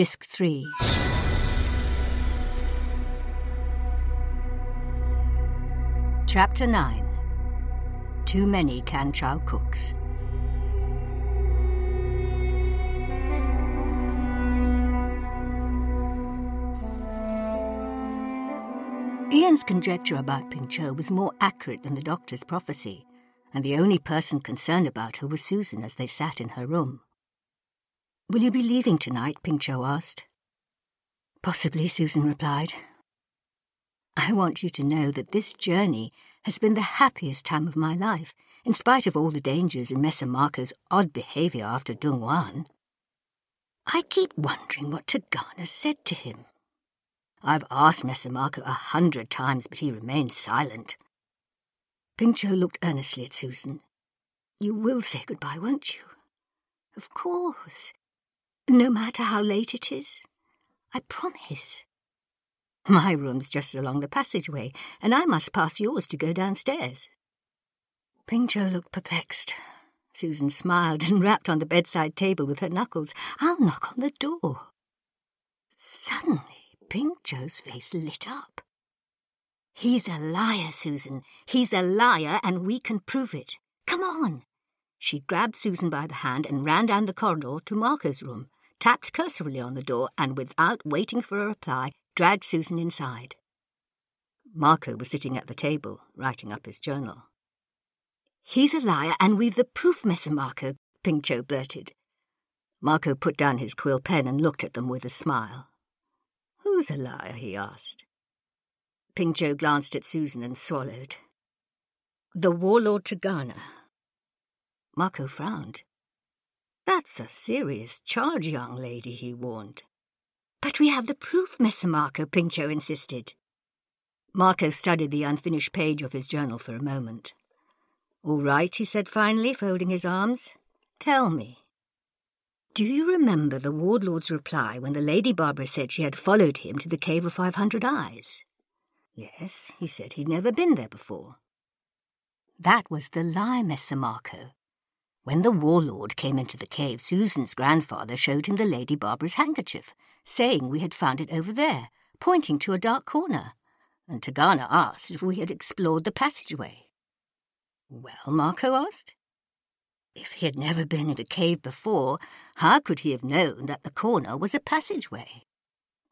Disc 3. Chapter 9 Too Many Canchow Cooks. Ian's conjecture about Ping Cho was more accurate than the doctor's prophecy, and the only person concerned about her was Susan as they sat in her room. Will you be leaving tonight? Ping Cho asked. Possibly, Susan replied. I want you to know that this journey has been the happiest time of my life, in spite of all the dangers and Messer Marco's odd behaviour after Dung Wan. I keep wondering what Tegana said to him. I've asked Messer Marco a hundred times, but he remains silent. Ping Cho looked earnestly at Susan. You will say goodbye, won't you? Of course no matter how late it is. I promise. My room's just along the passageway, and I must pass yours to go downstairs. Ping Cho looked perplexed. Susan smiled and rapped on the bedside table with her knuckles. I'll knock on the door. Suddenly, Ping Cho's face lit up. He's a liar, Susan. He's a liar, and we can prove it. Come on. She grabbed Susan by the hand and ran down the corridor to Marco's room tapped cursorily on the door, and without waiting for a reply, dragged Susan inside. Marco was sitting at the table, writing up his journal. He's a liar, and we've the proof, Messer Marco, Ping Cho blurted. Marco put down his quill pen and looked at them with a smile. Who's a liar? he asked. Ping Cho glanced at Susan and swallowed. The warlord Tegana. Marco frowned. That's a serious charge, young lady, he warned. But we have the proof, Messer Marco, Ping Cho insisted. Marco studied the unfinished page of his journal for a moment. All right, he said finally, folding his arms. Tell me. Do you remember the Warlord's reply when the Lady Barbara said she had followed him to the Cave of Five Hundred Eyes? Yes, he said he'd never been there before. That was the lie, Messer Marco. When the warlord came into the cave, Susan's grandfather showed him the Lady Barbara's handkerchief, saying we had found it over there, pointing to a dark corner, and Tegana asked if we had explored the passageway. Well, Marco asked. If he had never been in a cave before, how could he have known that the corner was a passageway?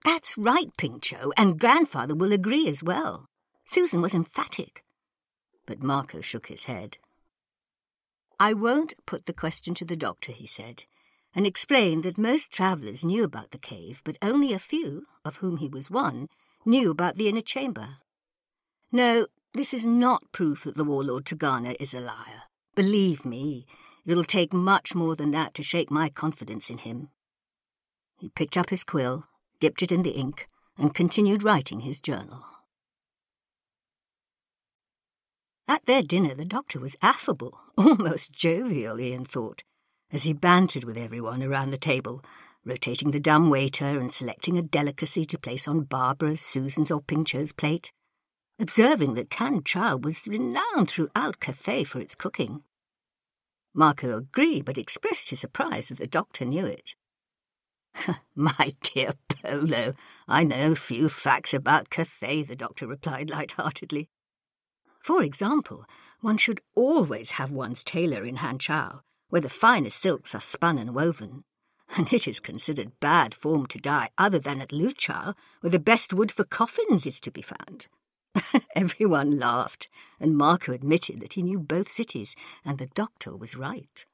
That's right, Ping Cho, and grandfather will agree as well. Susan was emphatic. But Marco shook his head. I won't put the question to the doctor, he said, and explained that most travellers knew about the cave, but only a few, of whom he was one, knew about the inner chamber. No, this is not proof that the warlord Tegana is a liar. Believe me, it'll take much more than that to shake my confidence in him. He picked up his quill, dipped it in the ink, and continued writing his journal. At their dinner, the doctor was affable, almost jovial, Ian thought, as he bantered with everyone around the table, rotating the dumb waiter and selecting a delicacy to place on Barbara's, Susan's, or pingcho's plate, observing that Can Chow was renowned throughout Cathay for its cooking. Marco agreed, but expressed his surprise that the doctor knew it. My dear Polo, I know few facts about Cathay, the doctor replied light-heartedly. For example, one should always have one's tailor in Hanchow, where the finest silks are spun and woven. And it is considered bad form to die other than at Luchow, where the best wood for coffins is to be found. Everyone laughed, and Marco admitted that he knew both cities, and the doctor was right.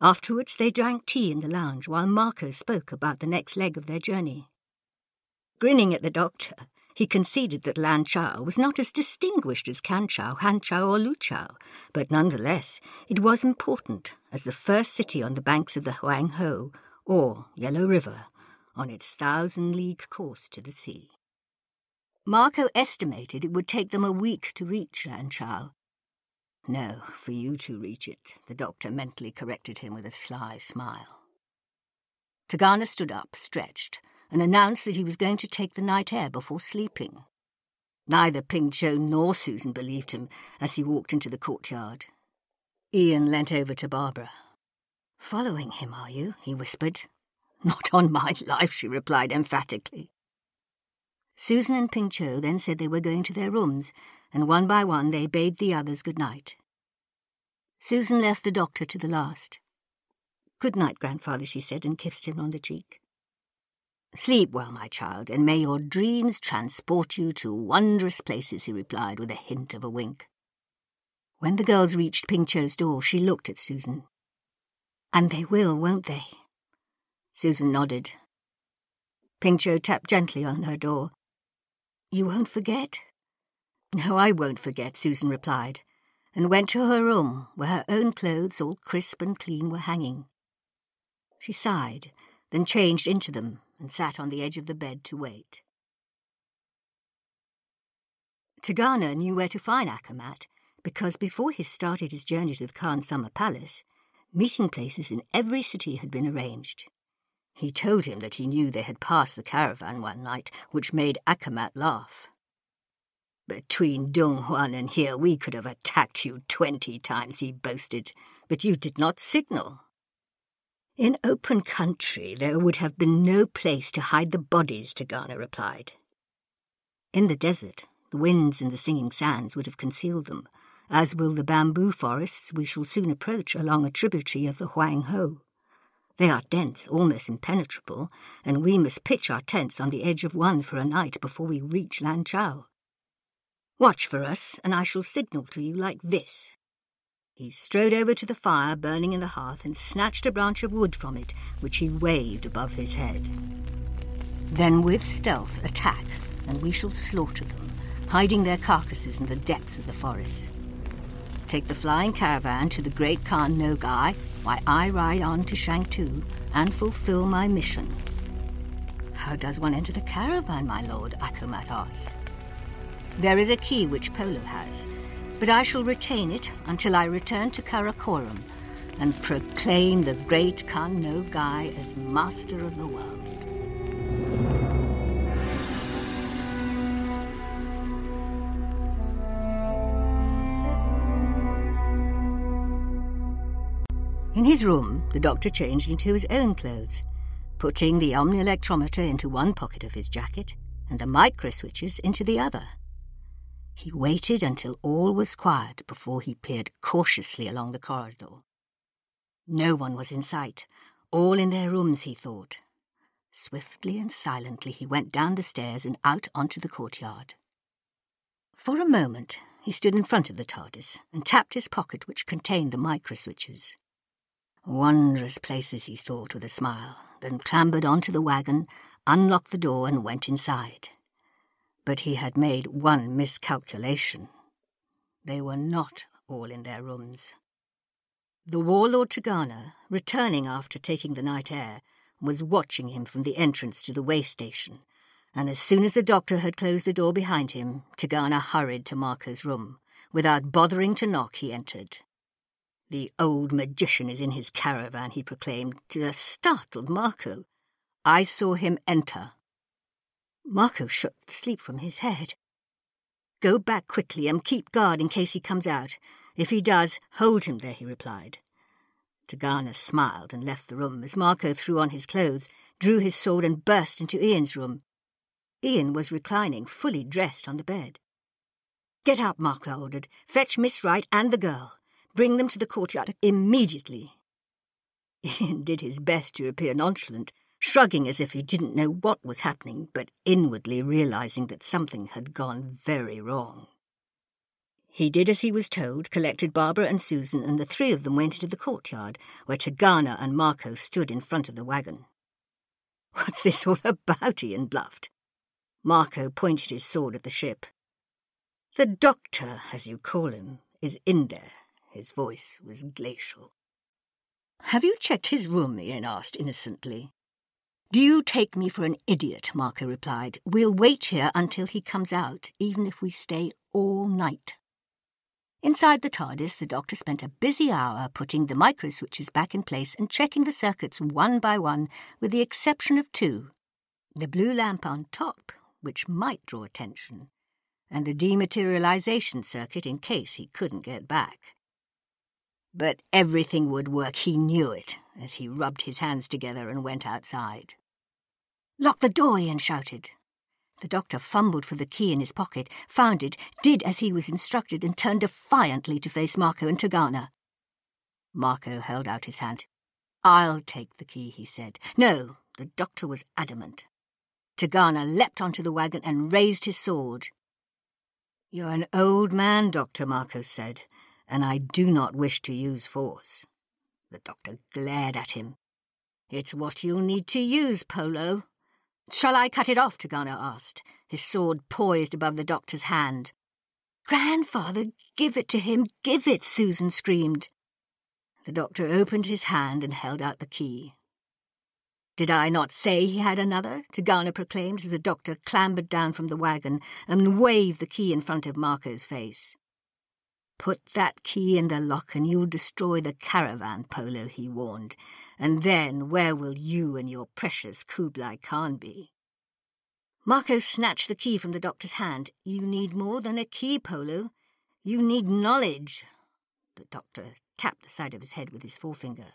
Afterwards, they drank tea in the lounge while Marco spoke about the next leg of their journey. Grinning at the doctor, he conceded that Lan Chao was not as distinguished as Kan Chao, Han Chao, or Lu Chao, but nonetheless it was important as the first city on the banks of the Huang Ho, or Yellow River, on its thousand league course to the sea. Marco estimated it would take them a week to reach Lan Chao. No, for you to reach it, the doctor mentally corrected him with a sly smile. Tegana stood up, stretched, and announced that he was going to take the night air before sleeping. Neither Ping Cho nor Susan believed him as he walked into the courtyard. Ian leant over to Barbara. Following him, are you? he whispered. Not on my life, she replied emphatically. Susan and Ping Cho then said they were going to their rooms, and one by one they bade the others good night. Susan left the doctor to the last. Good night, grandfather, she said, and kissed him on the cheek. Sleep well, my child, and may your dreams transport you to wondrous places, he replied with a hint of a wink. When the girls reached Ping Cho's door, she looked at Susan. And they will, won't they? Susan nodded. Ping Cho tapped gently on her door. You won't forget? No, I won't forget, Susan replied, and went to her room, where her own clothes, all crisp and clean, were hanging. She sighed, then changed into them and sat on the edge of the bed to wait. Tegana knew where to find Akamat because before he started his journey to the Khan's Summer Palace, meeting places in every city had been arranged. He told him that he knew they had passed the caravan one night, which made Akamat laugh. Between Donghuan and here we could have attacked you twenty times, he boasted, but you did not signal. In open country there would have been no place to hide the bodies, Tegana replied. In the desert, the winds and the singing sands would have concealed them, as will the bamboo forests we shall soon approach along a tributary of the Huang Ho. They are dense, almost impenetrable, and we must pitch our tents on the edge of one for a night before we reach Lanchao. Watch for us, and I shall signal to you like this. He strode over to the fire burning in the hearth and snatched a branch of wood from it, which he waved above his head. Then with stealth attack, and we shall slaughter them, hiding their carcasses in the depths of the forest. Take the flying caravan to the great Khan Nogai while I ride on to Shangtu and fulfill my mission. How does one enter the caravan, my lord? Akamat asked. There is a key which Polo has, but I shall retain it until I return to Karakoram and proclaim the great Khan Nogai as master of the world. In his room, the doctor changed into his own clothes, putting the omni-electrometer into one pocket of his jacket and the microswitches into the other. He waited until all was quiet before he peered cautiously along the corridor. No one was in sight, all in their rooms, he thought. Swiftly and silently he went down the stairs and out onto the courtyard. For a moment he stood in front of the TARDIS and tapped his pocket which contained the microswitches. Wondrous places, he thought with a smile, then clambered onto the wagon, unlocked the door, and went inside. But he had made one miscalculation. They were not all in their rooms. The warlord Tegana, returning after taking the night air, was watching him from the entrance to the way station, and as soon as the doctor had closed the door behind him, Tegana hurried to Marco's room. Without bothering to knock, he entered. The old magician is in his caravan, he proclaimed to the startled Marco. I saw him enter. Marco shook the sleep from his head. Go back quickly and keep guard in case he comes out. If he does, hold him there, he replied. Tegana smiled and left the room as Marco threw on his clothes, drew his sword, and burst into Ian's room. Ian was reclining, fully dressed, on the bed. Get up, Marco ordered. Fetch Miss Wright and the girl. Bring them to the courtyard immediately. Ian did his best to appear nonchalant, shrugging as if he didn't know what was happening, but inwardly realizing that something had gone very wrong. He did as he was told, collected Barbara and Susan, and the three of them went into the courtyard, where Tegana and Marco stood in front of the wagon. What's this all about? Ian bluffed. Marco pointed his sword at the ship. The doctor, as you call him, is in there. His voice was glacial. Have you checked his room? Ian asked innocently. Do you take me for an idiot? Marco replied. We'll wait here until he comes out, even if we stay all night. Inside the TARDIS, the doctor spent a busy hour putting the microswitches back in place and checking the circuits one by one, with the exception of two the blue lamp on top, which might draw attention, and the dematerialization circuit in case he couldn't get back. But everything would work, he knew it, as he rubbed his hands together and went outside. Lock the door, Ian shouted. The doctor fumbled for the key in his pocket, found it, did as he was instructed, and turned defiantly to face Marco and Tegana. Marco held out his hand. I'll take the key, he said. No, the doctor was adamant. Tegana leapt onto the wagon and raised his sword. You're an old man, Doctor, Marco said, and I do not wish to use force. The doctor glared at him. It's what you'll need to use, Polo. Shall I cut it off? Tegana asked, his sword poised above the doctor's hand. Grandfather, give it to him, give it, Susan screamed. The doctor opened his hand and held out the key. Did I not say he had another? Tegana proclaimed as the doctor clambered down from the wagon and waved the key in front of Marco's face. Put that key in the lock and you'll destroy the caravan, Polo, he warned. And then where will you and your precious Kublai Khan be? Marco snatched the key from the doctor's hand. You need more than a key, Polo. You need knowledge. The doctor tapped the side of his head with his forefinger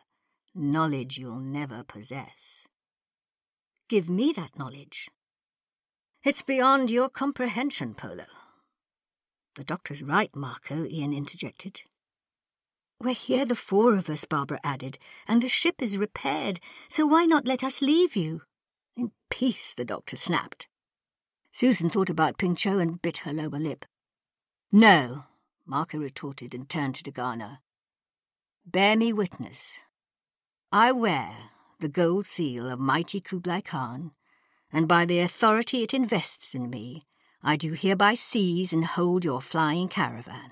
knowledge you'll never possess. Give me that knowledge. It's beyond your comprehension, Polo. The doctor's right, Marco, Ian interjected. We're here, the four of us, Barbara added, and the ship is repaired, so why not let us leave you? In peace, the doctor snapped. Susan thought about Ping Cho and bit her lower lip. No, Marco retorted and turned to Tegana. Bear me witness I wear the gold seal of mighty Kublai Khan, and by the authority it invests in me, I do hereby seize and hold your flying caravan.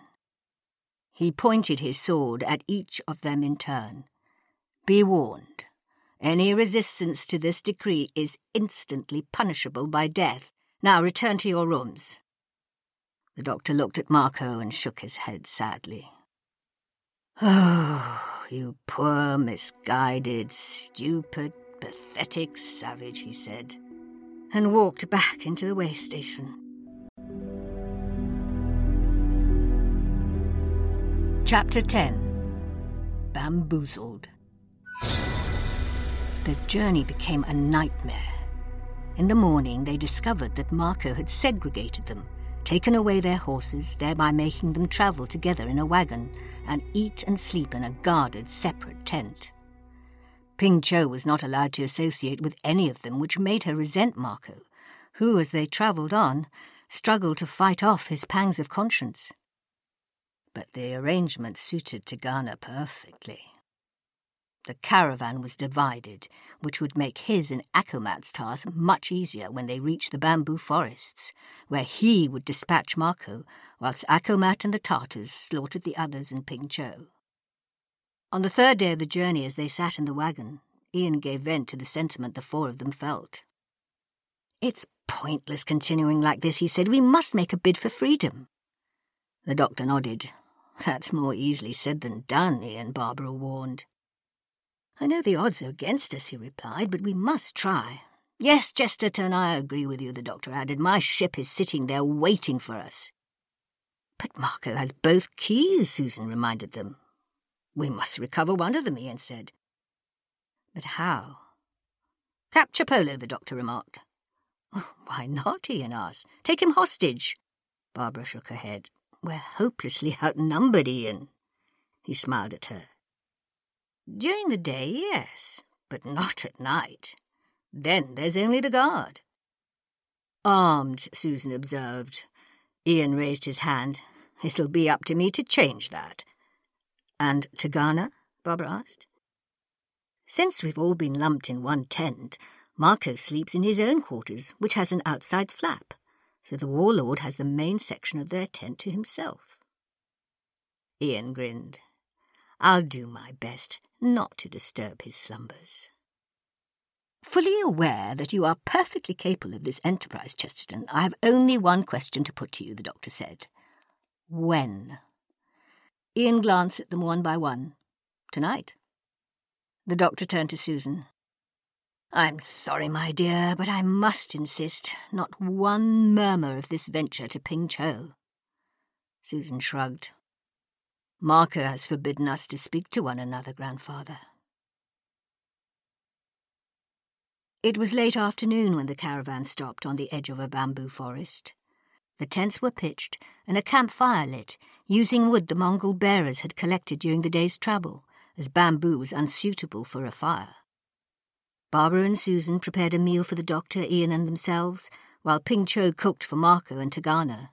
He pointed his sword at each of them in turn. Be warned, any resistance to this decree is instantly punishable by death. Now return to your rooms. The doctor looked at Marco and shook his head sadly. Oh, you poor, misguided, stupid, pathetic savage, he said, and walked back into the way station. Chapter 10 Bamboozled. The journey became a nightmare. In the morning, they discovered that Marco had segregated them, taken away their horses, thereby making them travel together in a wagon and eat and sleep in a guarded, separate tent. Ping Cho was not allowed to associate with any of them, which made her resent Marco, who, as they travelled on, struggled to fight off his pangs of conscience. But the arrangement suited Tegana perfectly. The caravan was divided, which would make his and Akomat's task much easier when they reached the bamboo forests, where he would dispatch Marco, whilst Akomat and the Tartars slaughtered the others in Pingcho. On the third day of the journey, as they sat in the wagon, Ian gave vent to the sentiment the four of them felt. It's pointless continuing like this, he said. We must make a bid for freedom. The doctor nodded. That's more easily said than done, Ian Barbara warned. I know the odds are against us, he replied, but we must try. Yes, Chesterton, I agree with you, the doctor added. My ship is sitting there waiting for us. But Marco has both keys, Susan reminded them. We must recover one of them, Ian said. But how? Capture Polo, the doctor remarked. Why not? Ian asked. Take him hostage. Barbara shook her head. We're hopelessly outnumbered, Ian. He smiled at her. During the day, yes, but not at night. Then there's only the guard. Armed, Susan observed. Ian raised his hand. It'll be up to me to change that. And Tegana? Barbara asked. Since we've all been lumped in one tent, Marco sleeps in his own quarters, which has an outside flap, so the warlord has the main section of their tent to himself. Ian grinned. I'll do my best not to disturb his slumbers. Fully aware that you are perfectly capable of this enterprise, Chesterton, I have only one question to put to you, the doctor said. When? Ian glanced at them one by one. Tonight. The doctor turned to Susan. I'm sorry, my dear, but I must insist not one murmur of this venture to Ping Cho. Susan shrugged. Marco has forbidden us to speak to one another, grandfather. It was late afternoon when the caravan stopped on the edge of a bamboo forest. The tents were pitched and a campfire lit, using wood the Mongol bearers had collected during the day's travel, as bamboo was unsuitable for a fire. Barbara and Susan prepared a meal for the doctor, Ian, and themselves, while Ping Cho cooked for Marco and Tegana.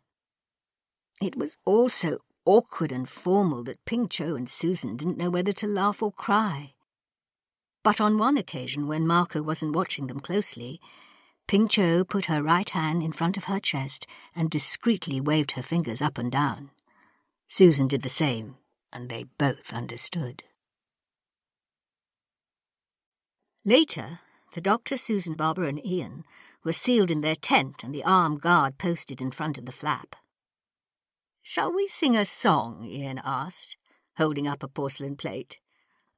It was all so awkward and formal that Ping Cho and Susan didn't know whether to laugh or cry. But on one occasion, when Marco wasn't watching them closely, Ping Cho put her right hand in front of her chest and discreetly waved her fingers up and down. Susan did the same, and they both understood. Later, the doctor, Susan, Barbara, and Ian were sealed in their tent and the armed guard posted in front of the flap. Shall we sing a song? Ian asked, holding up a porcelain plate.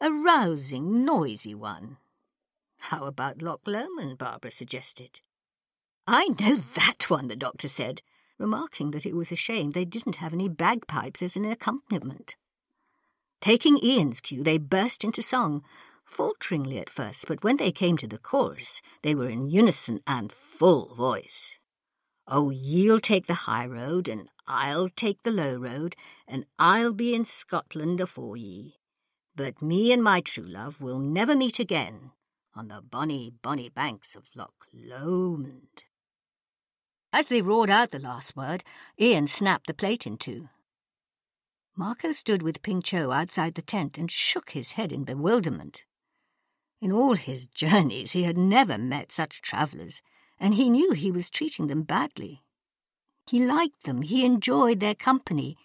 A rousing, noisy one. How about Loch Lomond? Barbara suggested. I know that one, the doctor said, remarking that it was a shame they didn't have any bagpipes as an accompaniment. Taking Ian's cue, they burst into song, falteringly at first, but when they came to the chorus, they were in unison and full voice. Oh, ye'll take the high road, and I'll take the low road, and I'll be in Scotland afore ye. But me and my true love will never meet again on the bonny, bonny banks of Loch Lomond. As they roared out the last word, Ian snapped the plate in two. Marco stood with Ping Cho outside the tent and shook his head in bewilderment. In all his journeys he had never met such travellers, and he knew he was treating them badly. He liked them, he enjoyed their company,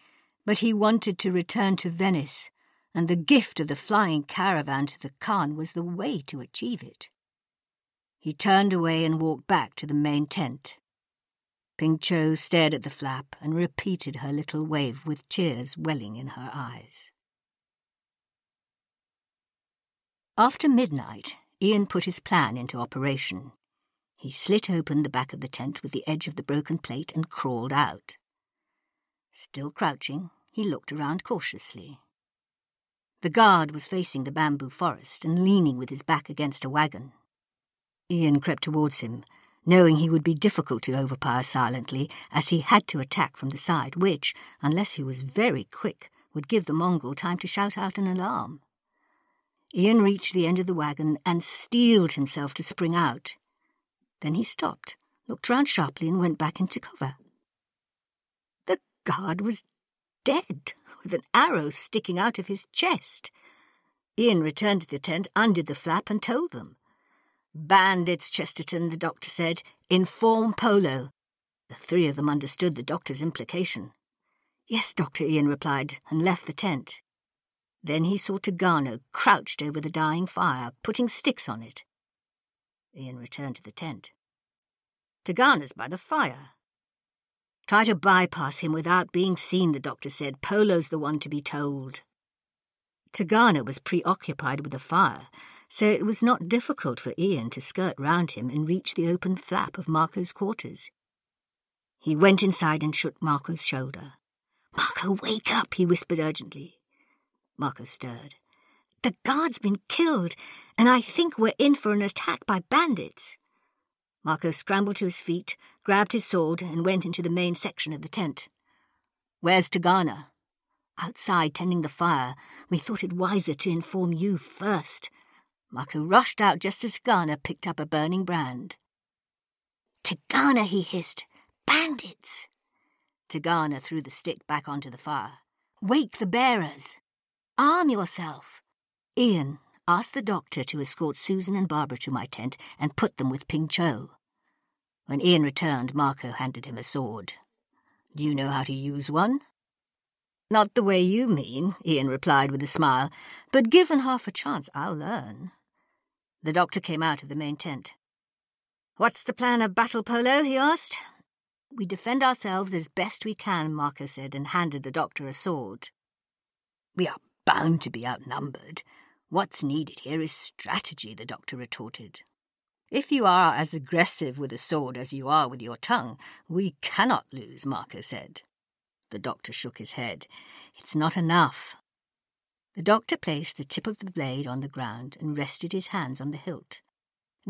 but he wanted to return to Venice, and the gift of the flying caravan to the Khan was the way to achieve it. He turned away and walked back to the main tent. Ping Cho stared at the flap and repeated her little wave with tears welling in her eyes. After midnight, Ian put his plan into operation. He slit open the back of the tent with the edge of the broken plate and crawled out. Still crouching, he looked around cautiously. The guard was facing the bamboo forest and leaning with his back against a wagon. Ian crept towards him, knowing he would be difficult to overpower silently, as he had to attack from the side, which, unless he was very quick, would give the Mongol time to shout out an alarm. Ian reached the end of the wagon and steeled himself to spring out. Then he stopped, looked round sharply, and went back into cover. The guard was dead, with an arrow sticking out of his chest. Ian returned to the tent, undid the flap, and told them. Bandits, Chesterton, the doctor said. Inform Polo. The three of them understood the doctor's implication. Yes, Doctor, Ian replied, and left the tent. Then he saw Tegana crouched over the dying fire, putting sticks on it. Ian returned to the tent. Tegana's by the fire. Try to bypass him without being seen, the doctor said. Polo's the one to be told. Tegana was preoccupied with the fire, so it was not difficult for Ian to skirt round him and reach the open flap of Marco's quarters. He went inside and shook Marco's shoulder. Marco, wake up, he whispered urgently. Marco stirred. The guard's been killed, and I think we're in for an attack by bandits. Marco scrambled to his feet, grabbed his sword, and went into the main section of the tent. Where's Tegana? Outside, tending the fire. We thought it wiser to inform you first. Marco rushed out just as Tegana picked up a burning brand. Tegana, he hissed. Bandits! Tegana threw the stick back onto the fire. Wake the bearers! Arm yourself! Ian, ask the doctor to escort Susan and Barbara to my tent and put them with Ping Cho. When Ian returned, Marco handed him a sword. Do you know how to use one? Not the way you mean, Ian replied with a smile, but given half a chance, I'll learn. The doctor came out of the main tent. What's the plan of battle polo? he asked. We defend ourselves as best we can, Marco said, and handed the doctor a sword. We are bound to be outnumbered. What's needed here is strategy, the doctor retorted. If you are as aggressive with a sword as you are with your tongue, we cannot lose, Marco said. The doctor shook his head. It's not enough. The doctor placed the tip of the blade on the ground and rested his hands on the hilt.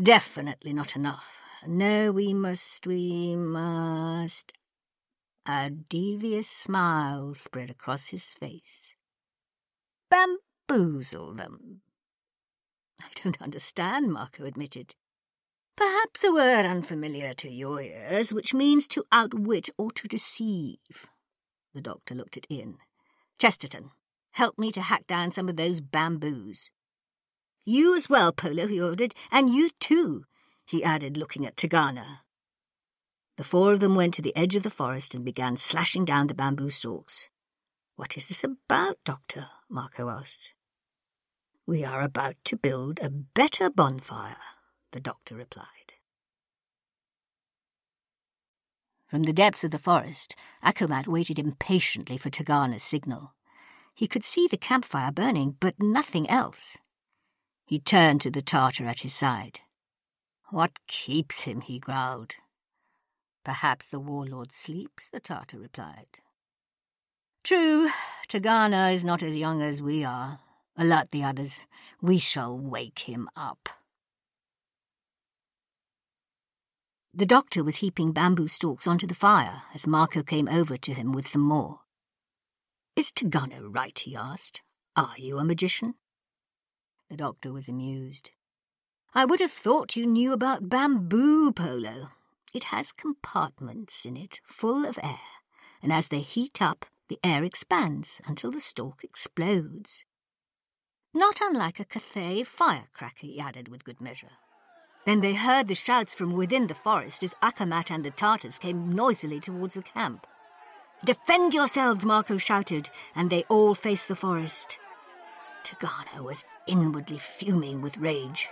Definitely not enough. No, we must, we must. A devious smile spread across his face. Bamboozle them. I don't understand, Marco admitted. Perhaps a word unfamiliar to your ears, which means to outwit or to deceive. The doctor looked at Ian. Chesterton, help me to hack down some of those bamboos. You as well, Polo, he ordered, and you too, he added, looking at Tegana. The four of them went to the edge of the forest and began slashing down the bamboo stalks. What is this about, Doctor? Marco asked. We are about to build a better bonfire, the doctor replied. From the depths of the forest, Akomat waited impatiently for Tegana's signal. He could see the campfire burning, but nothing else. He turned to the Tartar at his side. What keeps him? he growled. Perhaps the warlord sleeps, the Tartar replied. True, Tegana is not as young as we are. Alert the others. We shall wake him up. The doctor was heaping bamboo stalks onto the fire as Marco came over to him with some more. Is Tegana right? he asked. Are you a magician? The doctor was amused. I would have thought you knew about bamboo polo. It has compartments in it full of air, and as they heat up, the air expands until the stalk explodes. Not unlike a Cathay firecracker, he added with good measure. Then they heard the shouts from within the forest as Akamat and the Tartars came noisily towards the camp. Defend yourselves, Marco shouted, and they all faced the forest. Tegana was inwardly fuming with rage.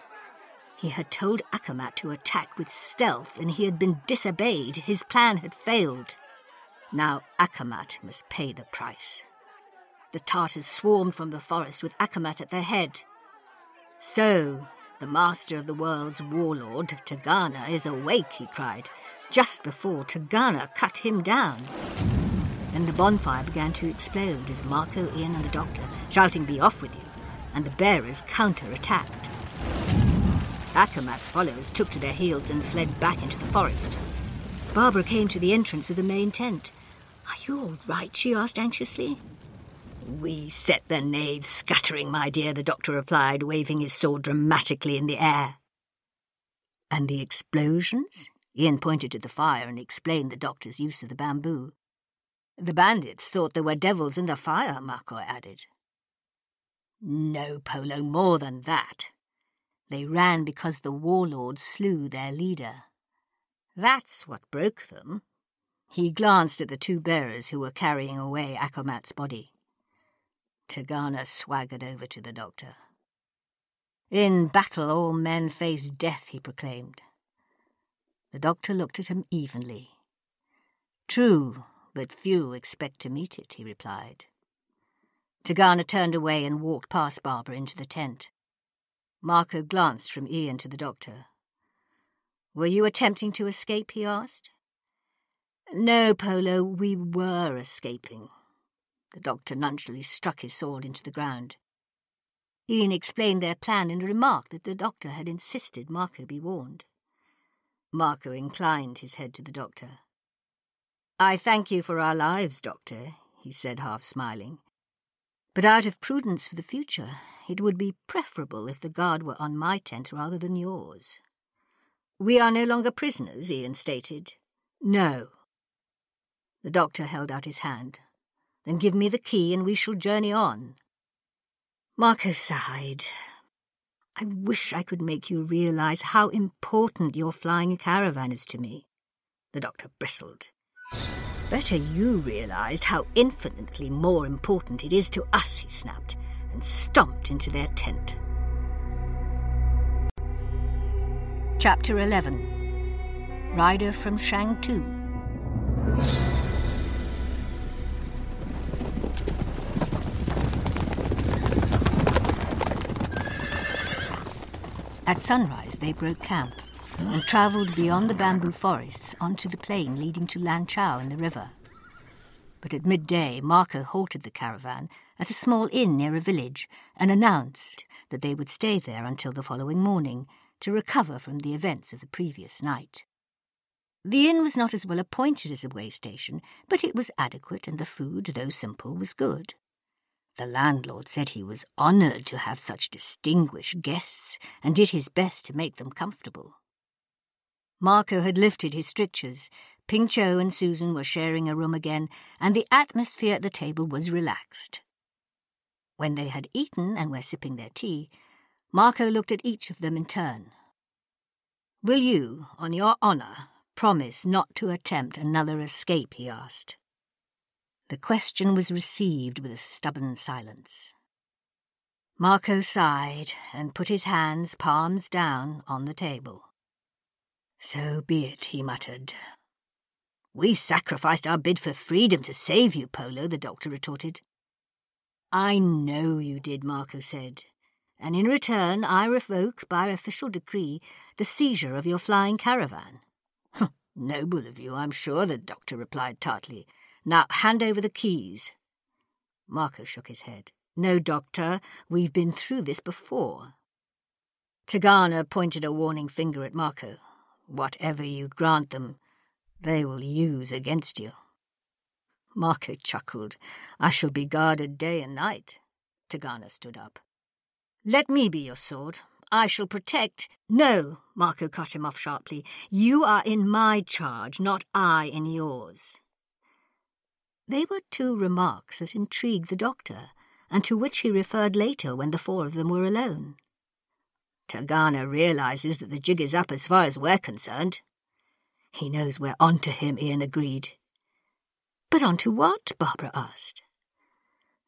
He had told Akamat to attack with stealth, and he had been disobeyed. His plan had failed. Now Akamat must pay the price. The Tartars swarmed from the forest with Akamat at their head. So, the master of the world's warlord, Tegana, is awake, he cried, just before Tegana cut him down. Then the bonfire began to explode as Marco, Ian, and the doctor shouting, Be off with you, and the bearers counter-attacked. Akamat's followers took to their heels and fled back into the forest. Barbara came to the entrance of the main tent. Are you all right? she asked anxiously. We set the knaves scattering, my dear, the doctor replied, waving his sword dramatically in the air. And the explosions? Ian pointed to the fire and explained the doctor's use of the bamboo. The bandits thought there were devils in the fire, Marco added. No, Polo, more than that. They ran because the warlords slew their leader. That's what broke them. He glanced at the two bearers who were carrying away Akomat's body. Tegana swaggered over to the doctor. In battle, all men face death, he proclaimed. The doctor looked at him evenly. True, but few expect to meet it, he replied. Tegana turned away and walked past Barbara into the tent. Marco glanced from Ian to the doctor. Were you attempting to escape? he asked. No, Polo, we were escaping. The doctor nonchalantly struck his sword into the ground. Ian explained their plan and remarked that the doctor had insisted Marco be warned. Marco inclined his head to the doctor. I thank you for our lives, doctor, he said, half smiling. But out of prudence for the future, it would be preferable if the guard were on my tent rather than yours. We are no longer prisoners, Ian stated. No. The doctor held out his hand, then give me the key and we shall journey on. Marco sighed. I wish I could make you realize how important your flying caravan is to me. The doctor bristled. Better you realized how infinitely more important it is to us, he snapped, and stomped into their tent. Chapter 11 Rider from Shangtu At sunrise, they broke camp and travelled beyond the bamboo forests onto the plain leading to Lanchao in the river. But at midday, Marco halted the caravan at a small inn near a village and announced that they would stay there until the following morning to recover from the events of the previous night. The inn was not as well appointed as a way station, but it was adequate and the food, though simple, was good. The landlord said he was honoured to have such distinguished guests and did his best to make them comfortable. Marco had lifted his strictures. Ping-Cho and Susan were sharing a room again, and the atmosphere at the table was relaxed. When they had eaten and were sipping their tea, Marco looked at each of them in turn. Will you, on your honour, promise not to attempt another escape? he asked. The question was received with a stubborn silence. Marco sighed and put his hands, palms down, on the table. So be it, he muttered. We sacrificed our bid for freedom to save you, Polo, the doctor retorted. I know you did, Marco said, and in return I revoke, by official decree, the seizure of your flying caravan. Noble of you, I'm sure, the doctor replied tartly. Now hand over the keys. Marco shook his head. No, Doctor, we've been through this before. Tegana pointed a warning finger at Marco. Whatever you grant them, they will use against you. Marco chuckled. I shall be guarded day and night. Tegana stood up. Let me be your sword. I shall protect. No, Marco cut him off sharply. You are in my charge, not I in yours. They were two remarks that intrigued the doctor, and to which he referred later when the four of them were alone. Tegana realizes that the jig is up as far as we're concerned. He knows we're on to him, Ian agreed. But on to what? Barbara asked.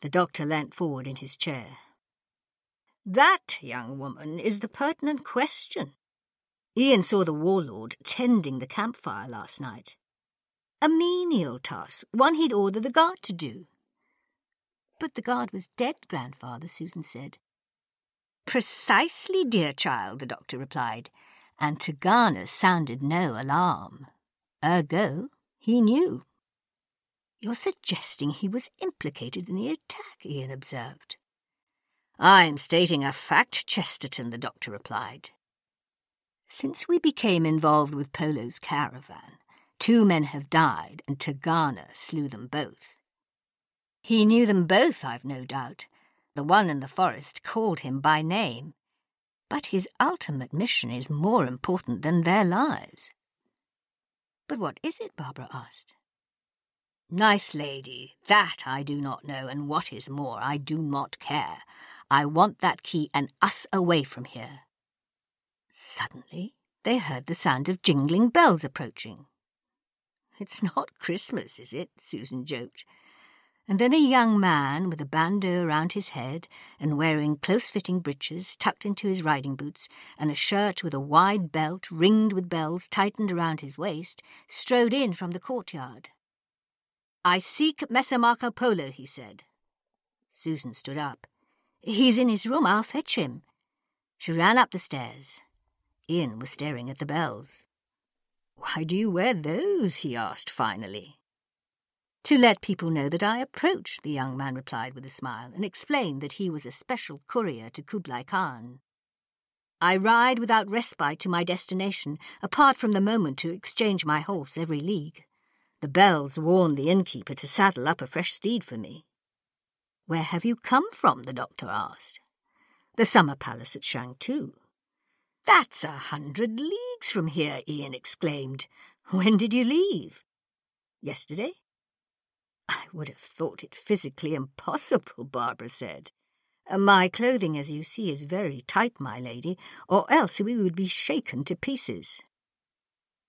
The doctor leant forward in his chair. That, young woman, is the pertinent question. Ian saw the warlord tending the campfire last night. A menial task, one he'd order the guard to do. But the guard was dead, grandfather, Susan said. Precisely, dear child, the doctor replied, and Tegana sounded no alarm. Ergo, he knew. You're suggesting he was implicated in the attack, Ian observed. I'm stating a fact, Chesterton, the doctor replied. Since we became involved with Polo's caravan, Two men have died, and Tegana slew them both. He knew them both, I've no doubt. The one in the forest called him by name. But his ultimate mission is more important than their lives. But what is it? Barbara asked. Nice lady, that I do not know, and what is more, I do not care. I want that key and us away from here. Suddenly, they heard the sound of jingling bells approaching. It's not Christmas, is it? Susan joked. And then a young man with a bandeau around his head and wearing close fitting breeches tucked into his riding boots and a shirt with a wide belt ringed with bells tightened around his waist strode in from the courtyard. I seek Messer Marco Polo, he said. Susan stood up. He's in his room, I'll fetch him. She ran up the stairs. Ian was staring at the bells. Why do you wear those? he asked finally. To let people know that I approach, the young man replied with a smile, and explained that he was a special courier to Kublai Khan. I ride without respite to my destination, apart from the moment to exchange my horse every league. The bells warn the innkeeper to saddle up a fresh steed for me. Where have you come from? the doctor asked. The summer palace at Shangtu. That's a hundred leagues from here, Ian exclaimed. When did you leave? Yesterday? I would have thought it physically impossible, Barbara said. My clothing, as you see, is very tight, my lady, or else we would be shaken to pieces.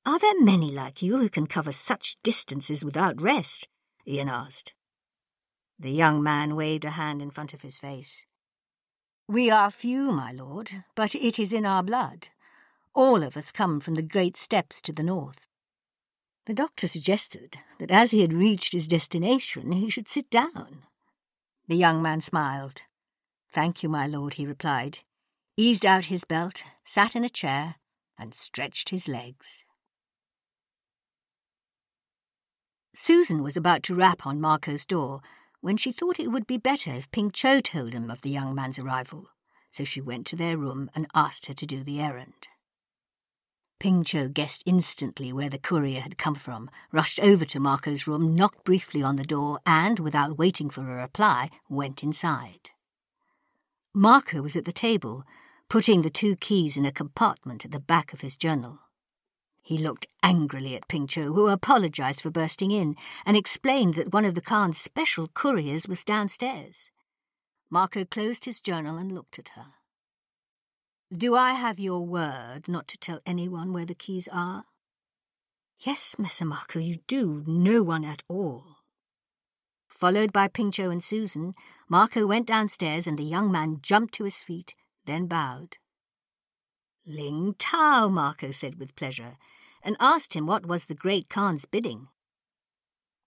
Are there many like you who can cover such distances without rest? Ian asked. The young man waved a hand in front of his face. We are few, my lord, but it is in our blood. All of us come from the great steppes to the north. The doctor suggested that as he had reached his destination, he should sit down. The young man smiled. Thank you, my lord, he replied, eased out his belt, sat in a chair, and stretched his legs. Susan was about to rap on Marco's door when she thought it would be better if Ping Cho told him of the young man's arrival, so she went to their room and asked her to do the errand. Ping Cho guessed instantly where the courier had come from, rushed over to Marco's room, knocked briefly on the door, and, without waiting for a reply, went inside. Marco was at the table, putting the two keys in a compartment at the back of his journal. He looked angrily at Ping Cho, who apologized for bursting in, and explained that one of the Khan's special couriers was downstairs. Marco closed his journal and looked at her. Do I have your word not to tell anyone where the keys are? Yes, Messer Marco, you do. No one at all. Followed by Ping Cho and Susan, Marco went downstairs and the young man jumped to his feet, then bowed. Ling Tao, Marco said with pleasure, and asked him what was the great Khan's bidding.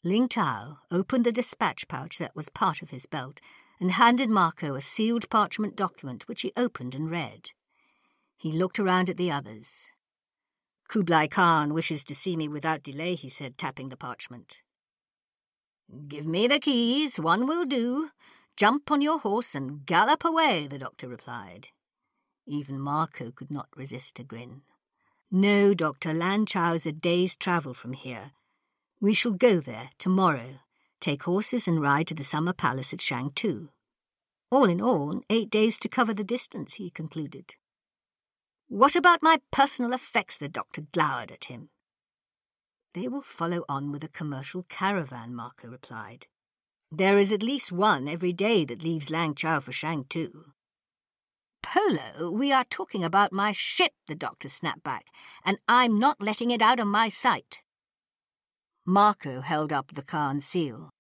Ling Tao opened the dispatch pouch that was part of his belt and handed Marco a sealed parchment document which he opened and read. He looked around at the others. Kublai Khan wishes to see me without delay, he said, tapping the parchment. Give me the keys, one will do. Jump on your horse and gallop away, the doctor replied. Even Marco could not resist a grin. No, Doctor, Lanchow's a day's travel from here. We shall go there tomorrow, take horses and ride to the summer palace at Shangtu. All in all, eight days to cover the distance, he concluded. What about my personal effects? the doctor glowered at him. They will follow on with a commercial caravan, Marco replied. There is at least one every day that leaves Lanchow for Shangtu. Polo, we are talking about my ship, the doctor snapped back, and I'm not letting it out of my sight. Marco held up the Khan seal.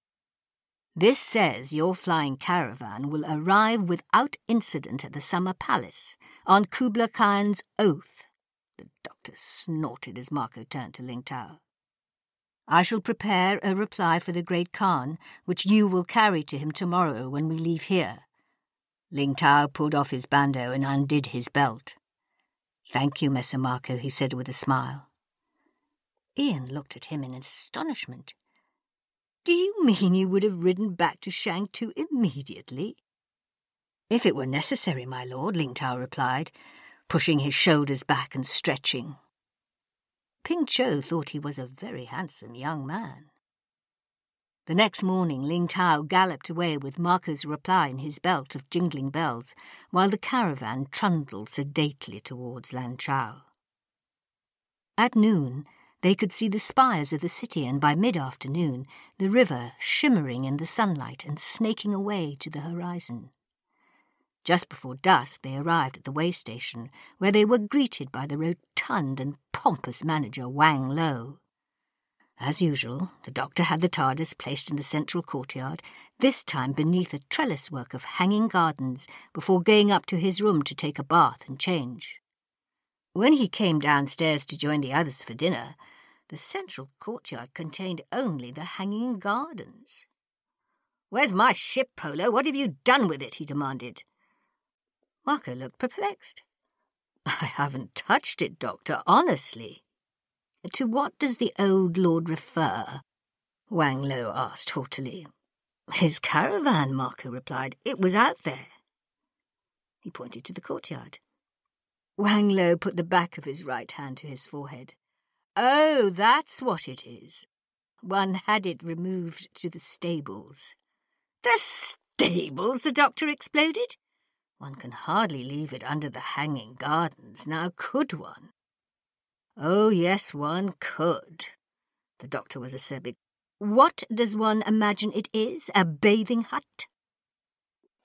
This says your flying caravan will arrive without incident at the Summer Palace, on Kublai Khan's oath. The doctor snorted as Marco turned to Ling Tao. I shall prepare a reply for the great Khan, which you will carry to him tomorrow when we leave here. Ling Tao pulled off his bandeau and undid his belt. Thank you, Messer Marco, he said with a smile. Ian looked at him in astonishment. Do you mean you would have ridden back to Shangtu immediately? If it were necessary, my lord, Ling Tao replied, pushing his shoulders back and stretching. Ping Cho thought he was a very handsome young man. The next morning, Ling Tao galloped away with Marco's reply in his belt of jingling bells, while the caravan trundled sedately towards Lanchow. At noon, they could see the spires of the city, and by mid afternoon, the river shimmering in the sunlight and snaking away to the horizon. Just before dusk, they arrived at the way station, where they were greeted by the rotund and pompous manager Wang Lo. As usual, the doctor had the TARDIS placed in the central courtyard, this time beneath a trellis work of hanging gardens, before going up to his room to take a bath and change. When he came downstairs to join the others for dinner, the central courtyard contained only the hanging gardens. Where's my ship, Polo? What have you done with it? he demanded. Marco looked perplexed. I haven't touched it, Doctor, honestly. To what does the old lord refer? Wang Lo asked haughtily. His caravan, Marco replied. It was out there. He pointed to the courtyard. Wang Lo put the back of his right hand to his forehead. Oh, that's what it is. One had it removed to the stables. The stables, the doctor exploded. One can hardly leave it under the hanging gardens, now could one? Oh, yes, one could. The doctor was acerbic. What does one imagine it is? A bathing hut?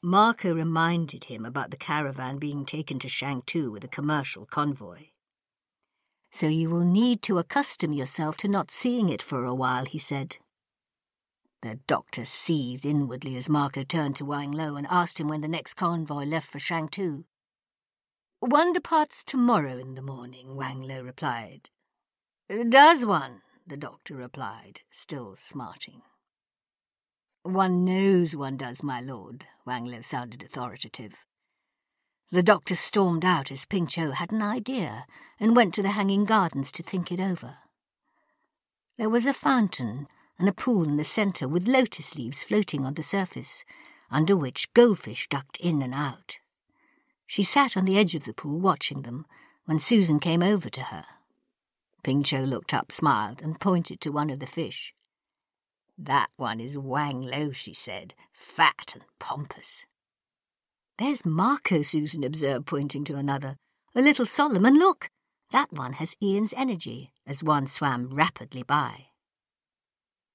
Marco reminded him about the caravan being taken to Shangtu with a commercial convoy. So you will need to accustom yourself to not seeing it for a while, he said. The doctor seethed inwardly as Marco turned to Wang Lo and asked him when the next convoy left for Shangtu. One departs tomorrow in the morning, Wang Lo replied. Does one? the doctor replied, still smarting. One knows one does, my lord, Wang Lo sounded authoritative. The doctor stormed out as Ping Cho had an idea and went to the hanging gardens to think it over. There was a fountain and a pool in the centre with lotus leaves floating on the surface, under which goldfish ducked in and out. She sat on the edge of the pool watching them when Susan came over to her. Ping Cho looked up, smiled, and pointed to one of the fish. That one is Wang Lo, she said, fat and pompous. There's Marco, Susan observed, pointing to another. A little solemn, and look, that one has Ian's energy, as one swam rapidly by.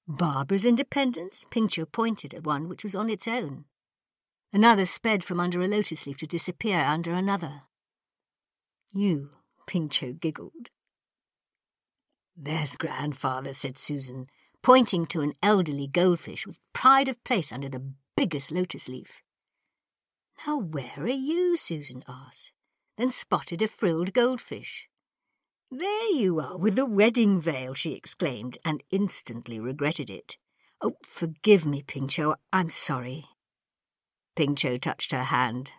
Barbara's independence, Ping Cho pointed at one which was on its own. Another sped from under a lotus leaf to disappear under another. You, Ping Cho giggled. There's grandfather, said Susan, pointing to an elderly goldfish with pride of place under the biggest lotus leaf. Now where are you? Susan asked, then spotted a frilled goldfish. There you are with the wedding veil, she exclaimed, and instantly regretted it. Oh, forgive me, Ping Cho, I'm sorry. Ping Cho touched her hand.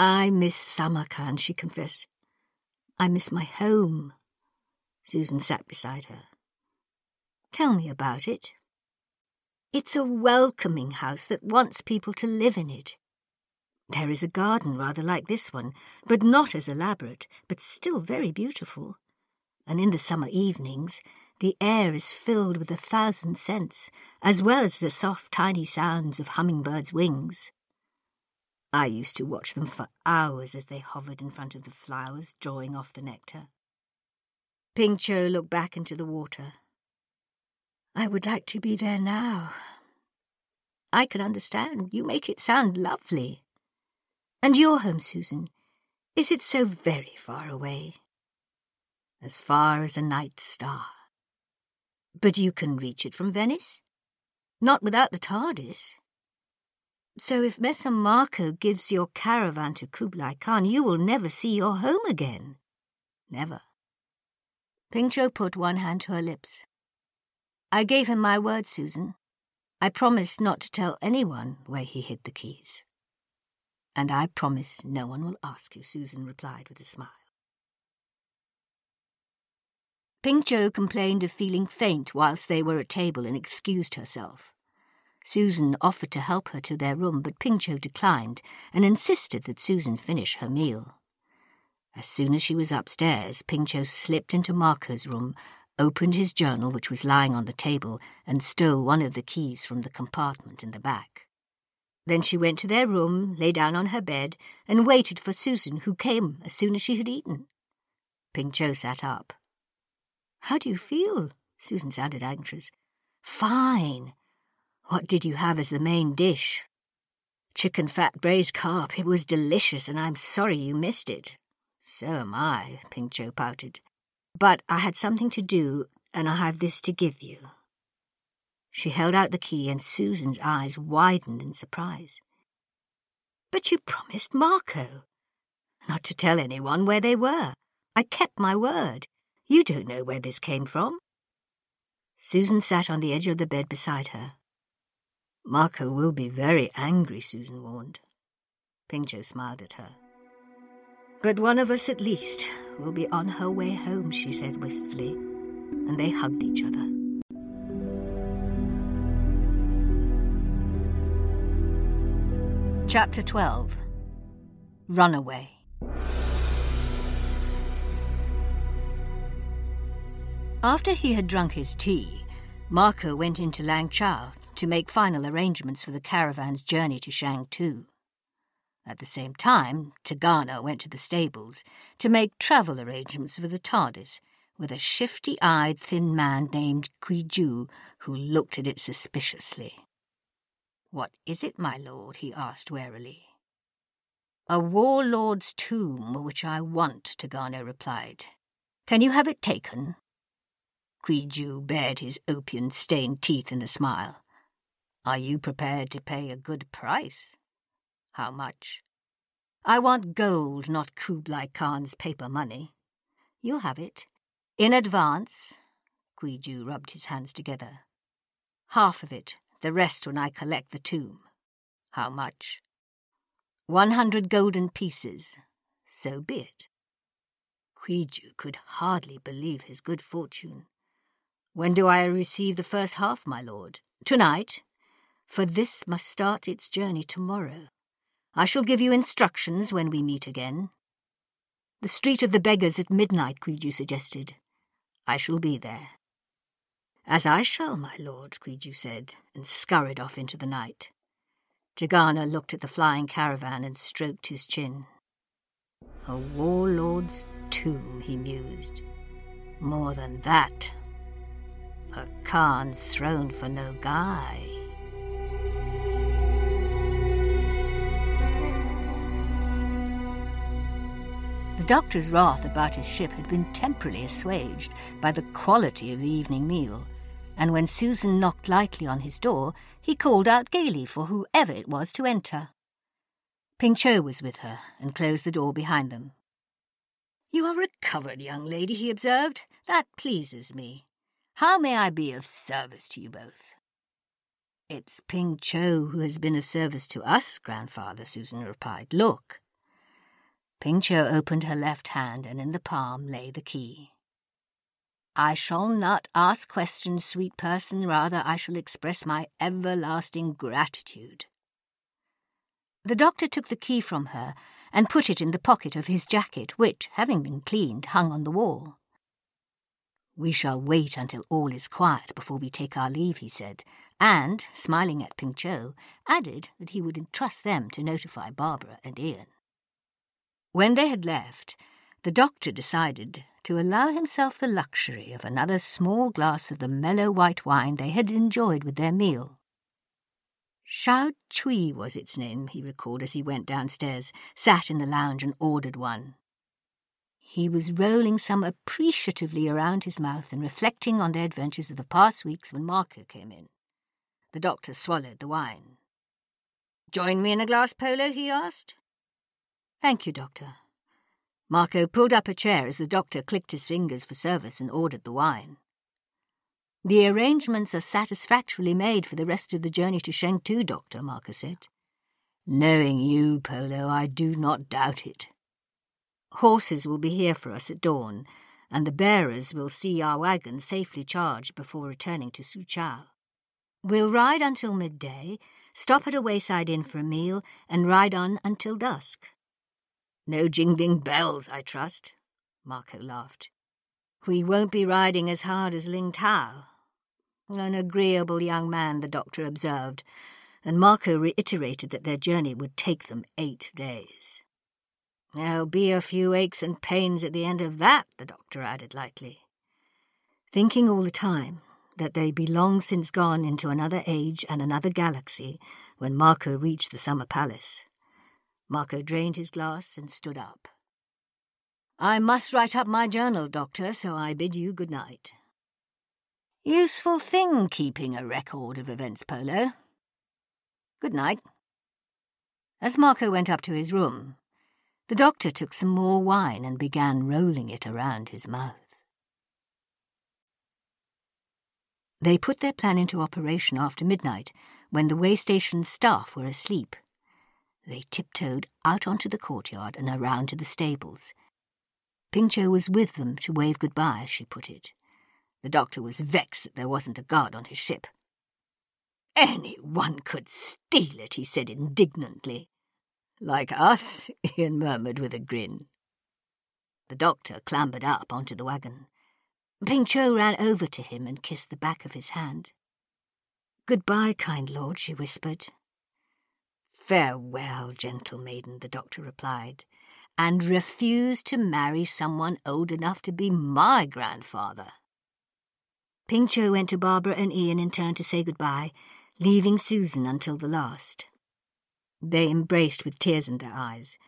I miss Samarkand, she confessed. I miss my home. Susan sat beside her. Tell me about it. It's a welcoming house that wants people to live in it. There is a garden rather like this one, but not as elaborate, but still very beautiful. And in the summer evenings, the air is filled with a thousand scents, as well as the soft, tiny sounds of hummingbirds' wings. I used to watch them for hours as they hovered in front of the flowers, drawing off the nectar. Ping Cho looked back into the water. I would like to be there now. I can understand. You make it sound lovely. And your home, Susan, is it so very far away? As far as a night star. But you can reach it from Venice? Not without the TARDIS. So if Messer Marco gives your caravan to Kublai Khan, you will never see your home again. Never. Ping Cho put one hand to her lips. I gave him my word, Susan. I promised not to tell anyone where he hid the keys. And I promise no one will ask you, Susan replied with a smile. Ping Cho complained of feeling faint whilst they were at table and excused herself. Susan offered to help her to their room, but Ping Cho declined and insisted that Susan finish her meal. As soon as she was upstairs, Ping Cho slipped into Marco's room, opened his journal, which was lying on the table, and stole one of the keys from the compartment in the back. Then she went to their room, lay down on her bed, and waited for Susan, who came as soon as she had eaten. Ping Cho sat up. How do you feel? Susan sounded anxious. Fine. What did you have as the main dish? Chicken fat braised carp. It was delicious, and I'm sorry you missed it. So am I, Ping Cho pouted. But I had something to do, and I have this to give you. She held out the key, and Susan's eyes widened in surprise. But you promised Marco not to tell anyone where they were. I kept my word. You don't know where this came from. Susan sat on the edge of the bed beside her. Marco will be very angry, Susan warned. Ping Cho smiled at her. But one of us at least will be on her way home, she said wistfully, and they hugged each other. Chapter 12 Runaway After he had drunk his tea, Marco went into Lanchow to make final arrangements for the caravan's journey to Shangtu. At the same time, Tegana went to the stables to make travel arrangements for the TARDIS with a shifty-eyed thin man named Kwiju who looked at it suspiciously. What is it, my lord? he asked warily. A warlord's tomb which I want, Tegana replied. Can you have it taken? Kwiju bared his opium-stained teeth in a smile. Are you prepared to pay a good price? How much? I want gold, not Kublai Khan's paper money. You'll have it. In advance. Kwiju rubbed his hands together. Half of it the rest when I collect the tomb. How much? One hundred golden pieces. So be it. Kwiju could hardly believe his good fortune. When do I receive the first half, my lord? Tonight? For this must start its journey tomorrow. I shall give you instructions when we meet again. The Street of the Beggars at midnight, Kwiju suggested. I shall be there. As I shall, my lord, Kwiju said, and scurried off into the night. Tegana looked at the flying caravan and stroked his chin. A warlord's tomb, he mused. More than that, a Khan's throne for Noghai. The doctor's wrath about his ship had been temporarily assuaged by the quality of the evening meal, and when Susan knocked lightly on his door, he called out gaily for whoever it was to enter. Ping Cho was with her and closed the door behind them. You are recovered, young lady, he observed. That pleases me. How may I be of service to you both? It's Ping Cho who has been of service to us, grandfather, Susan replied. Look. Ping Cho opened her left hand, and in the palm lay the key. I shall not ask questions, sweet person, rather I shall express my everlasting gratitude. The doctor took the key from her and put it in the pocket of his jacket, which, having been cleaned, hung on the wall. We shall wait until all is quiet before we take our leave, he said, and, smiling at Ping Cho, added that he would entrust them to notify Barbara and Ian. When they had left, the doctor decided to allow himself the luxury of another small glass of the mellow white wine they had enjoyed with their meal. Shao Chui was its name, he recalled as he went downstairs, sat in the lounge and ordered one. He was rolling some appreciatively around his mouth and reflecting on their adventures of the past weeks when Marco came in. The doctor swallowed the wine. Join me in a glass polo? he asked. Thank you, Doctor. Marco pulled up a chair as the doctor clicked his fingers for service and ordered the wine. The arrangements are satisfactorily made for the rest of the journey to Shangtu, Doctor, Marco said. Knowing you, Polo, I do not doubt it. Horses will be here for us at dawn, and the bearers will see our wagon safely charged before returning to Suchao. We'll ride until midday, stop at a wayside inn for a meal, and ride on until dusk. No jingling bells, I trust, Marco laughed. We won't be riding as hard as Ling Tao. An agreeable young man, the doctor observed, and Marco reiterated that their journey would take them eight days. There'll be a few aches and pains at the end of that, the doctor added lightly. Thinking all the time that they'd be long since gone into another age and another galaxy when Marco reached the summer palace. Marco drained his glass and stood up. I must write up my journal, Doctor, so I bid you good night. Useful thing keeping a record of events, Polo. Good night. As Marco went up to his room, the doctor took some more wine and began rolling it around his mouth. They put their plan into operation after midnight, when the way station staff were asleep. They tiptoed out onto the courtyard and around to the stables. Ping Cho was with them to wave goodbye, as she put it. The doctor was vexed that there wasn't a guard on his ship. Anyone could steal it, he said indignantly. Like us, Ian murmured with a grin. The doctor clambered up onto the wagon. Ping Cho ran over to him and kissed the back of his hand. Goodbye, kind lord, she whispered. Farewell, gentle maiden, the doctor replied, and refuse to marry someone old enough to be my grandfather. Ping Cho went to Barbara and Ian in turn to say goodbye, leaving Susan until the last. They embraced with tears in their eyes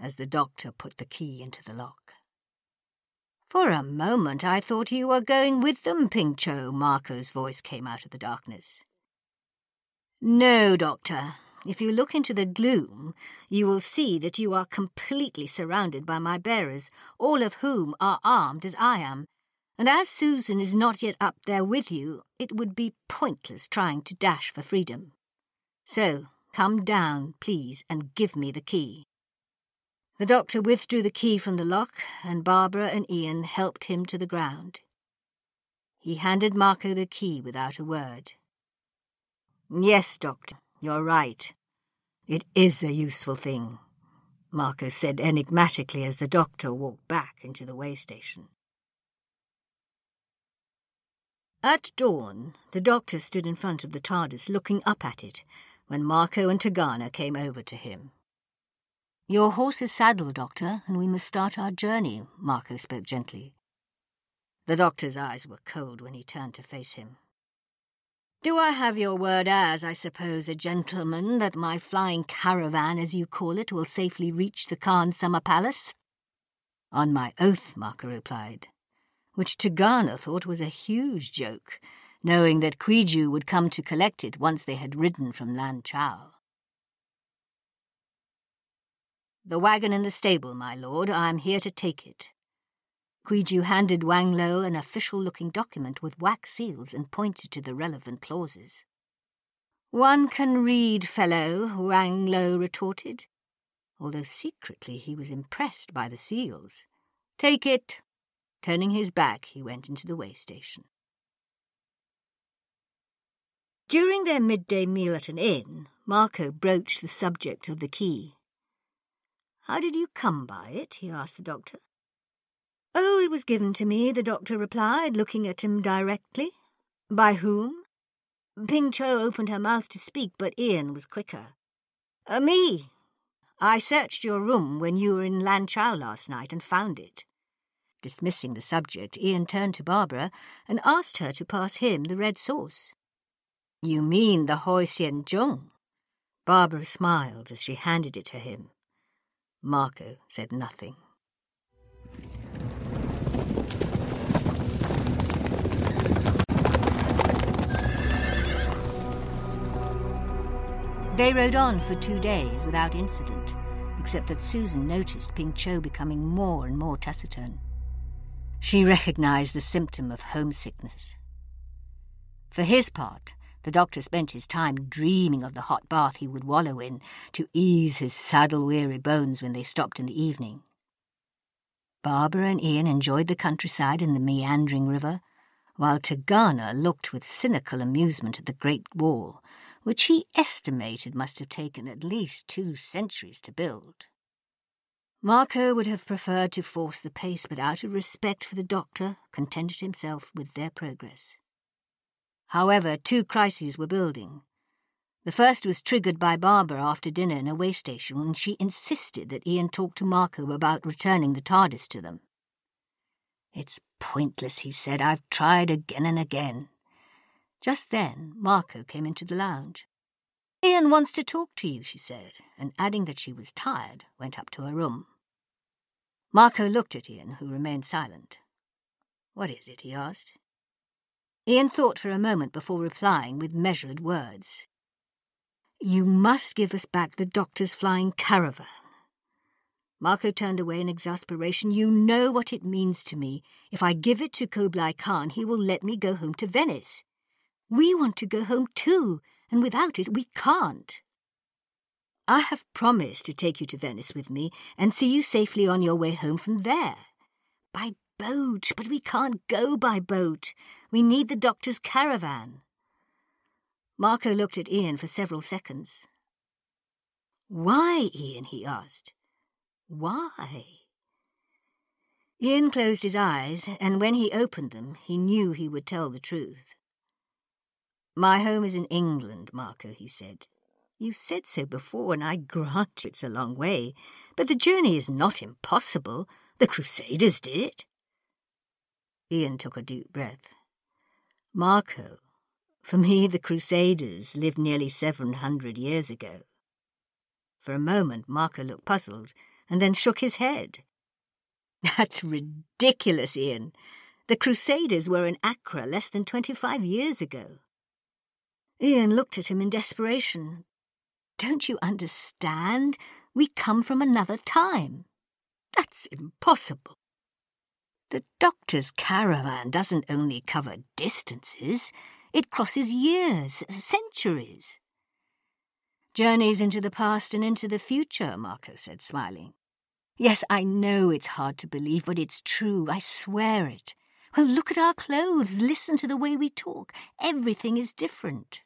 as the doctor put the key into the lock. For a moment I thought you were going with them, Ping Cho, Marco's voice came out of the darkness. No, Doctor, if you look into the gloom, you will see that you are completely surrounded by my bearers, all of whom are armed as I am. And as Susan is not yet up there with you, it would be pointless trying to dash for freedom. So, come down, please, and give me the key. The doctor withdrew the key from the lock, and Barbara and Ian helped him to the ground. He handed Marco the key without a word. Yes, Doctor, you're right. It is a useful thing, Marco said enigmatically as the doctor walked back into the way station. At dawn, the doctor stood in front of the TARDIS looking up at it when Marco and Tegana came over to him. Your horse is saddled, Doctor, and we must start our journey, Marco spoke gently. The doctor's eyes were cold when he turned to face him. Do I have your word as, I suppose, a gentleman, that my flying caravan, as you call it, will safely reach the Khan's Summer Palace? On my oath, Marco replied, which Tegana thought was a huge joke, knowing that Kwiju would come to collect it once they had ridden from Lanchow. The wagon in the stable, my lord. I am here to take it. Kwiju handed Wang Lo an official-looking document with wax seals and pointed to the relevant clauses. One can read, fellow, Wang Lo retorted, although secretly he was impressed by the seals. Take it. Turning his back, he went into the way station. During their midday meal at an inn, Marco broached the subject of the key. How did you come by it? he asked the doctor. Oh, it was given to me, the doctor replied, looking at him directly. By whom? Ping Cho opened her mouth to speak, but Ian was quicker. Uh, me. I searched your room when you were in Lanchow last night and found it. Dismissing the subject, Ian turned to Barbara and asked her to pass him the red sauce. You mean the Hoi Xian Zhong? Barbara smiled as she handed it to him. Marco said nothing. They rode on for two days without incident, except that Susan noticed Ping Cho becoming more and more taciturn. She recognized the symptom of homesickness. For his part, the doctor spent his time dreaming of the hot bath he would wallow in to ease his saddle-weary bones when they stopped in the evening. Barbara and Ian enjoyed the countryside and the meandering river, while Tegana looked with cynical amusement at the Great Wall, which he estimated must have taken at least two centuries to build. Marco would have preferred to force the pace, but out of respect for the doctor, contented himself with their progress. However, two crises were building. The first was triggered by Barbara after dinner in a way station when she insisted that Ian talk to Marco about returning the TARDIS to them. It's pointless, he said. I've tried again and again. Just then, Marco came into the lounge. Ian wants to talk to you, she said, and adding that she was tired, went up to her room. Marco looked at Ian, who remained silent. What is it? he asked. Ian thought for a moment before replying with measured words. You must give us back the doctor's flying caravan. Marco turned away in exasperation. You know what it means to me. If I give it to Kublai Khan, he will let me go home to Venice. We want to go home too, and without it we can't. I have promised to take you to Venice with me and see you safely on your way home from there. By boat, but we can't go by boat. We need the doctor's caravan. Marco looked at Ian for several seconds. Why, Ian? he asked. Why? Ian closed his eyes, and when he opened them, he knew he would tell the truth. My home is in England, Marco, he said. You said so before, and I grant it's a long way, but the journey is not impossible. The Crusaders did it. Ian took a deep breath. Marco, for me the Crusaders lived nearly seven hundred years ago. For a moment Marco looked puzzled, and then shook his head. That's ridiculous, Ian. The Crusaders were in Acre less than twenty-five years ago. Ian looked at him in desperation. Don't you understand? We come from another time. That's impossible. The doctor's caravan doesn't only cover distances, it crosses years, centuries. Journeys into the past and into the future, Marco said, smiling. Yes, I know it's hard to believe, but it's true, I swear it. Well, look at our clothes, listen to the way we talk. Everything is different.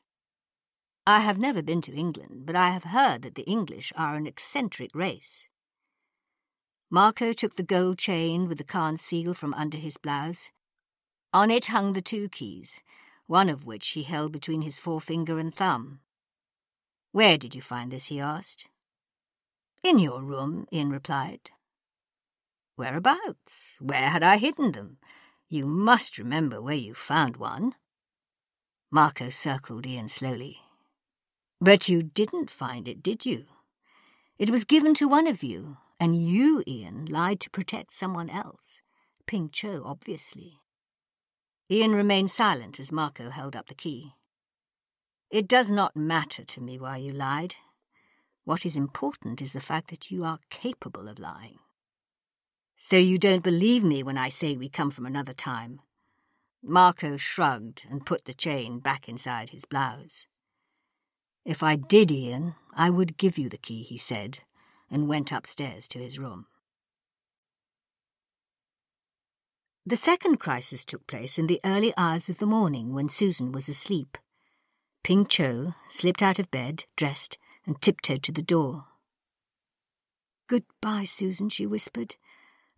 I have never been to England, but I have heard that the English are an eccentric race. Marco took the gold chain with the Khan seal from under his blouse. On it hung the two keys, one of which he held between his forefinger and thumb. Where did you find this? he asked. In your room, Ian replied. Whereabouts? Where had I hidden them? You must remember where you found one. Marco circled Ian slowly. But you didn't find it, did you? It was given to one of you, and you, Ian, lied to protect someone else. Ping Cho, obviously. Ian remained silent as Marco held up the key. It does not matter to me why you lied. What is important is the fact that you are capable of lying. So you don't believe me when I say we come from another time? Marco shrugged and put the chain back inside his blouse. If I did, Ian, I would give you the key, he said, and went upstairs to his room. The second crisis took place in the early hours of the morning when Susan was asleep. Ping Cho slipped out of bed, dressed, and tiptoed to the door. Goodbye, Susan, she whispered,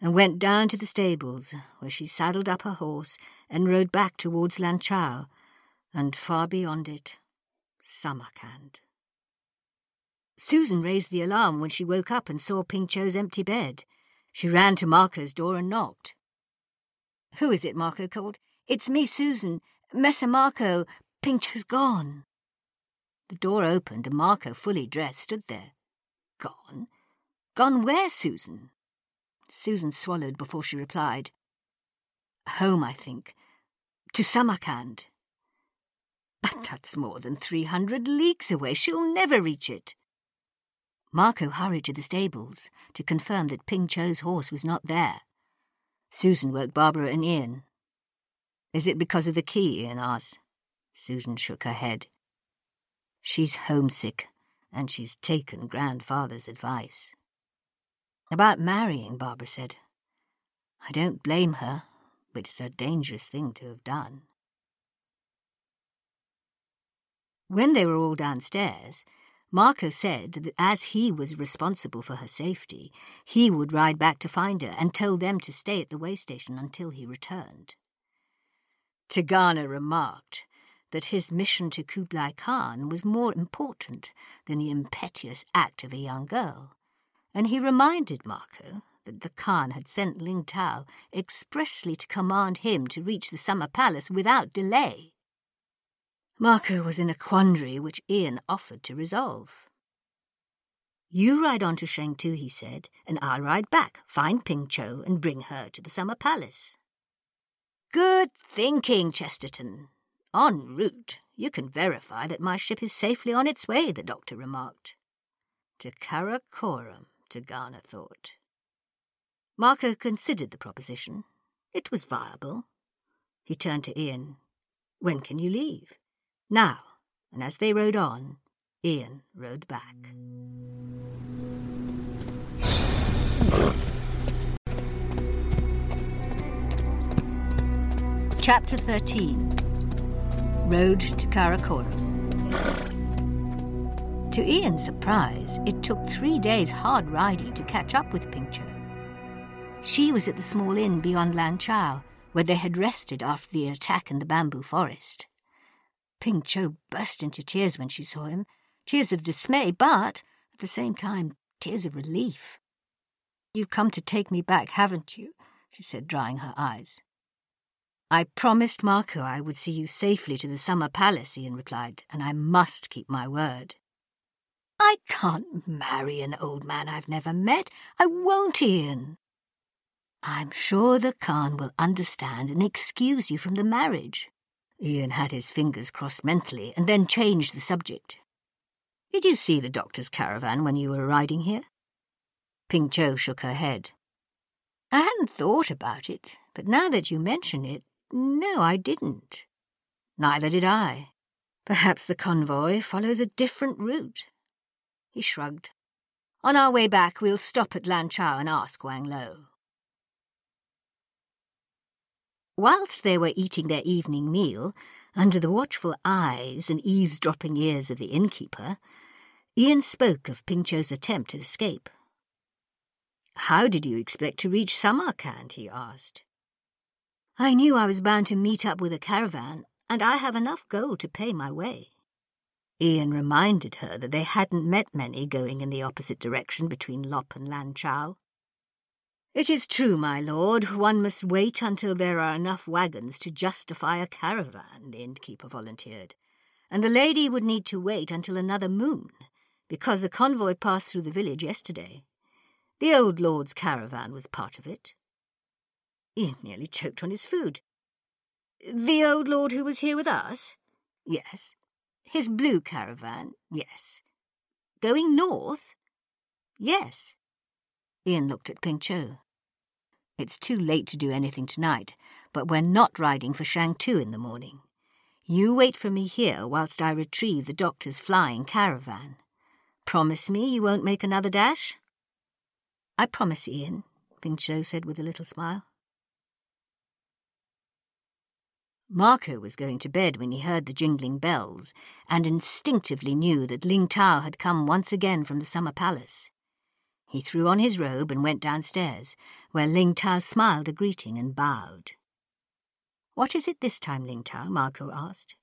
and went down to the stables, where she saddled up her horse and rode back towards Lanchow, and far beyond it, Samarkand. Susan raised the alarm when she woke up and saw Ping Cho's empty bed. She ran to Marco's door and knocked. Who is it? Marco called. It's me, Susan. Messer Marco. Ping Cho's gone. The door opened and Marco, fully dressed, stood there. Gone? Gone where, Susan? Susan swallowed before she replied. Home, I think. To Samarkand. But that's more than three hundred leagues away. She'll never reach it. Marco hurried to the stables to confirm that Ping Cho's horse was not there. Susan woke Barbara and Ian. Is it because of the key? Ian asked. Susan shook her head. She's homesick, and she's taken grandfather's advice. About marrying, Barbara said. I don't blame her, but it's a dangerous thing to have done. When they were all downstairs, Marco said that as he was responsible for her safety, he would ride back to find her and told them to stay at the way station until he returned. Tegana remarked that his mission to Kublai Khan was more important than the impetuous act of a young girl, and he reminded Marco that the Khan had sent Ling Tao expressly to command him to reach the summer palace without delay. Marco was in a quandary which Ian offered to resolve. You ride on to Shangtu, he said, and I'll ride back, find Ping Cho, and bring her to the summer palace. Good thinking, Chesterton. En route, you can verify that my ship is safely on its way, the doctor remarked. To Karakoram, Tegana thought. Marco considered the proposition. It was viable. He turned to Ian. When can you leave? Now, and as they rode on, Ian rode back. Chapter 13 Road to Karakoram. To Ian's surprise, it took three days hard riding to catch up with Ping Cho. She was at the small inn beyond Lanchow, where they had rested after the attack in the bamboo forest. Ping Cho burst into tears when she saw him, tears of dismay, but, at the same time, tears of relief. You've come to take me back, haven't you? she said, drying her eyes. I promised Marco I would see you safely to the summer palace, Ian replied, and I must keep my word. I can't marry an old man I've never met. I won't, Ian. I'm sure the Khan will understand and excuse you from the marriage. Ian had his fingers crossed mentally and then changed the subject. Did you see the doctor's caravan when you were riding here? Ping Cho shook her head. I hadn't thought about it, but now that you mention it, no, I didn't. Neither did I. Perhaps the convoy follows a different route. He shrugged. On our way back, we'll stop at Lanchow and ask Wang Lo. Whilst they were eating their evening meal, under the watchful eyes and eavesdropping ears of the innkeeper, Ian spoke of Ping Cho's attempt to escape. How did you expect to reach Samarkand? he asked. I knew I was bound to meet up with a caravan, and I have enough gold to pay my way. Ian reminded her that they hadn't met many going in the opposite direction between Lop and Lanchow. It is true, my lord, one must wait until there are enough wagons to justify a caravan, the innkeeper volunteered, and the lady would need to wait until another moon, because a convoy passed through the village yesterday. The old lord's caravan was part of it. He nearly choked on his food. The old lord who was here with us? Yes. His blue caravan? Yes. Going north? Yes. Ian looked at Ping Cho. It's too late to do anything tonight, but we're not riding for Shangtu in the morning. You wait for me here whilst I retrieve the doctor's flying caravan. Promise me you won't make another dash? I promise, Ian, Ping Cho said with a little smile. Marco was going to bed when he heard the jingling bells, and instinctively knew that Ling Tao had come once again from the summer palace. He threw on his robe and went downstairs, where Ling Tao smiled a greeting and bowed. What is it this time, Ling Tao? Marco asked.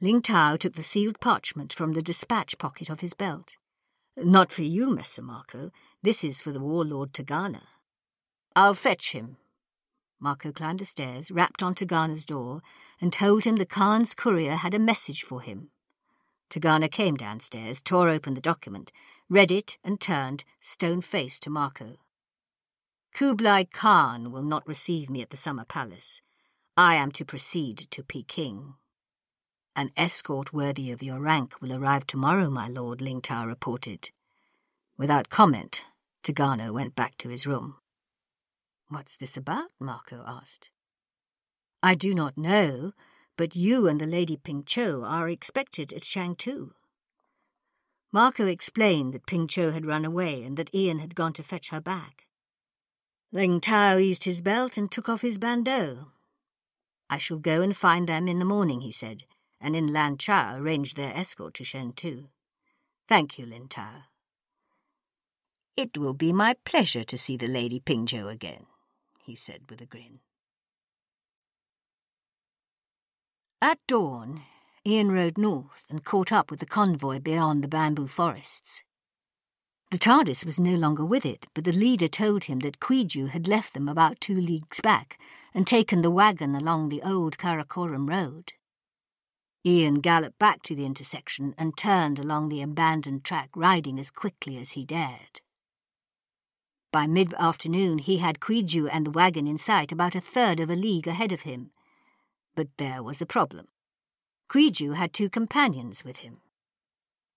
Ling Tao took the sealed parchment from the dispatch pocket of his belt. Not for you, Messer Marco. This is for the warlord Tegana. I'll fetch him, Marco climbed the stairs, rapped on Tegana's door, and told him the Khan's courier had a message for him. Tegana came downstairs, tore open the document, read it, and turned, stone-faced, to Marco. Kublai Khan will not receive me at the Summer Palace. I am to proceed to Peking. An escort worthy of your rank will arrive tomorrow, my lord, Ling Tao reported. Without comment, Tegana went back to his room. What's this about? Marco asked. I do not know, but you and the Lady Ping Cho are expected at Shangtu. Marco explained that Ping Cho had run away and that Ian had gone to fetch her back. Ling Tao eased his belt and took off his bandeau. I shall go and find them in the morning, he said, and in Lanchow arrange their escort to Shangtu. Thank you, Ling Tao. It will be my pleasure to see the Lady Ping Cho again he said with a grin. At dawn, Ian rode north and caught up with the convoy beyond the bamboo forests. The TARDIS was no longer with it, but the leader told him that Kwiju had left them about two leagues back and taken the wagon along the old Karakoram road. Ian galloped back to the intersection and turned along the abandoned track, riding as quickly as he dared. By mid-afternoon he had Kwiju and the wagon in sight about a third of a league ahead of him. But there was a problem. Kwiju had two companions with him.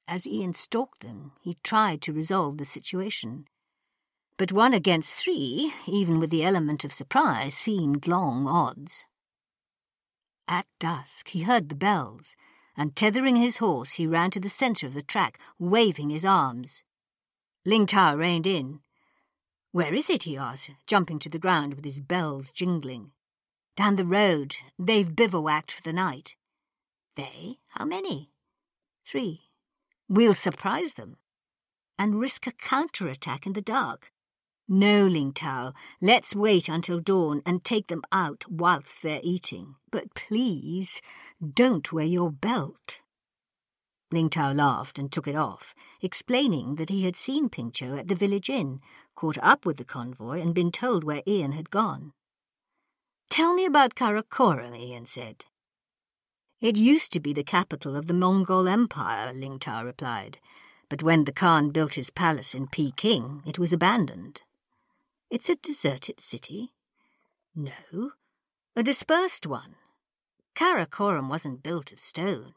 As Ian stalked them, he tried to resolve the situation. But one against three, even with the element of surprise, seemed long odds. At dusk he heard the bells, and tethering his horse he ran to the centre of the track, waving his arms. Ling Tao reined in, where is it? he asked, jumping to the ground with his bells jingling. Down the road. They've bivouacked for the night. They? How many? Three. We'll surprise them. And risk a counterattack in the dark. No, Ling Tao, let's wait until dawn and take them out whilst they're eating. But please, don't wear your belt. Ling Tao laughed and took it off, explaining that he had seen Ping Cho at the village inn, caught up with the convoy, and been told where Ian had gone. Tell me about Karakoram, Ian said. It used to be the capital of the Mongol Empire, Ling Tao replied, but when the Khan built his palace in Peking, it was abandoned. It's a deserted city? No, a dispersed one. Karakoram wasn't built of stone.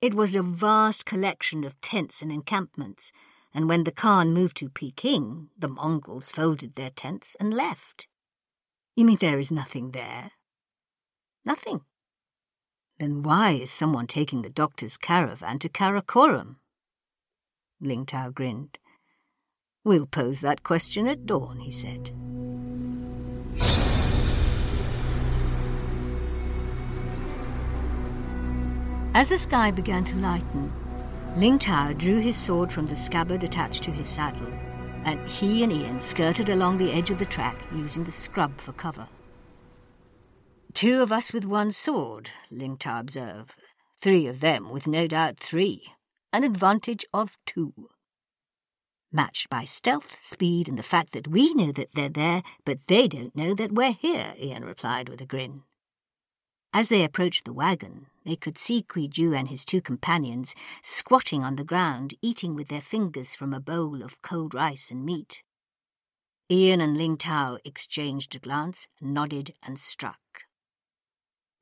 It was a vast collection of tents and encampments, and when the Khan moved to Peking, the Mongols folded their tents and left. You mean there is nothing there? Nothing. Then why is someone taking the doctor's caravan to Karakoram? Ling Tao grinned. We'll pose that question at dawn, he said. As the sky began to lighten, Ling Tao drew his sword from the scabbard attached to his saddle, and he and Ian skirted along the edge of the track using the scrub for cover. Two of us with one sword, Ling Tao observed. Three of them with no doubt three. An advantage of two. Matched by stealth, speed, and the fact that we know that they're there, but they don't know that we're here, Ian replied with a grin. As they approached the wagon, they could see Ju and his two companions squatting on the ground, eating with their fingers from a bowl of cold rice and meat. Ian and Ling Tao exchanged a glance, nodded, and struck.